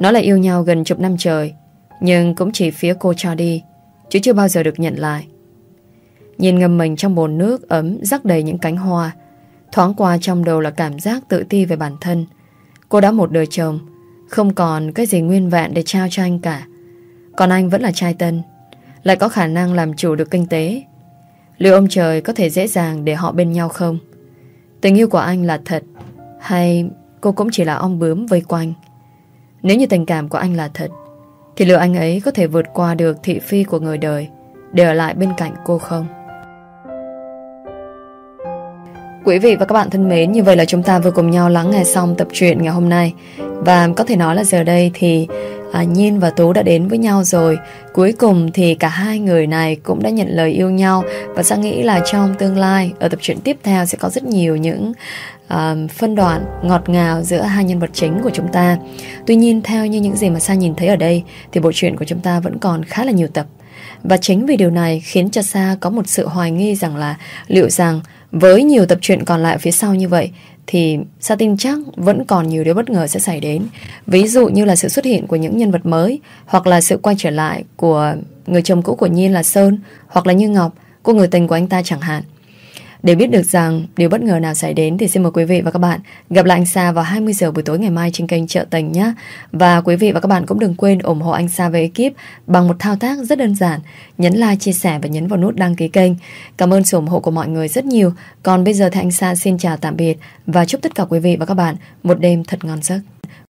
Nó là yêu nhau gần chục năm trời. Nhưng cũng chỉ phía cô cho đi. Chứ chưa bao giờ được nhận lại. Nhìn ngâm mình trong bồn nước ấm, rắc đầy những cánh hoa. Thoáng qua trong đầu là cảm giác tự ti về bản thân. Cô đã một đời chồng. Không còn cái gì nguyên vẹn để trao cho anh cả. Còn anh vẫn là trai tân. Lại có khả năng làm chủ được kinh tế. Liệu ông trời có thể dễ dàng để họ bên nhau không? Tình yêu của anh là thật, Hay cô cũng chỉ là ong bướm vây quanh Nếu như tình cảm của anh là thật, Thì liệu anh ấy có thể vượt qua được thị phi của người đời Để ở lại bên cạnh cô không? Quý vị và các bạn thân mến, như vậy là chúng ta vừa cùng nhau lắng nghe xong tập truyện ngày hôm nay. Và có thể nói là giờ đây thì à, Nhiên và Tú đã đến với nhau rồi. Cuối cùng thì cả hai người này cũng đã nhận lời yêu nhau và Sa nghĩ là trong tương lai ở tập truyện tiếp theo sẽ có rất nhiều những à, phân đoạn ngọt ngào giữa hai nhân vật chính của chúng ta. Tuy nhiên theo như những gì mà Sa nhìn thấy ở đây thì bộ truyện của chúng ta vẫn còn khá là nhiều tập. Và chính vì điều này khiến cho Sa có một sự hoài nghi rằng là liệu rằng với nhiều tập truyện còn lại phía sau như vậy thì Sa tin chắc vẫn còn nhiều điều bất ngờ sẽ xảy đến. Ví dụ như là sự xuất hiện của những nhân vật mới hoặc là sự quay trở lại của người chồng cũ của Nhiên là Sơn hoặc là Như Ngọc, cô người tình của anh ta chẳng hạn. Để biết được rằng điều bất ngờ nào xảy đến thì xin mời quý vị và các bạn gặp lại anh Sa vào 20 giờ buổi tối ngày mai trên kênh chợ Tình nhé. Và quý vị và các bạn cũng đừng quên ủng hộ anh Sa với ekip bằng một thao tác rất đơn giản. Nhấn like, chia sẻ và nhấn vào nút đăng ký kênh. Cảm ơn sự ủng hộ của mọi người rất nhiều. Còn bây giờ thì anh Sa xin chào tạm biệt và chúc tất cả quý vị và các bạn một đêm thật ngon giấc.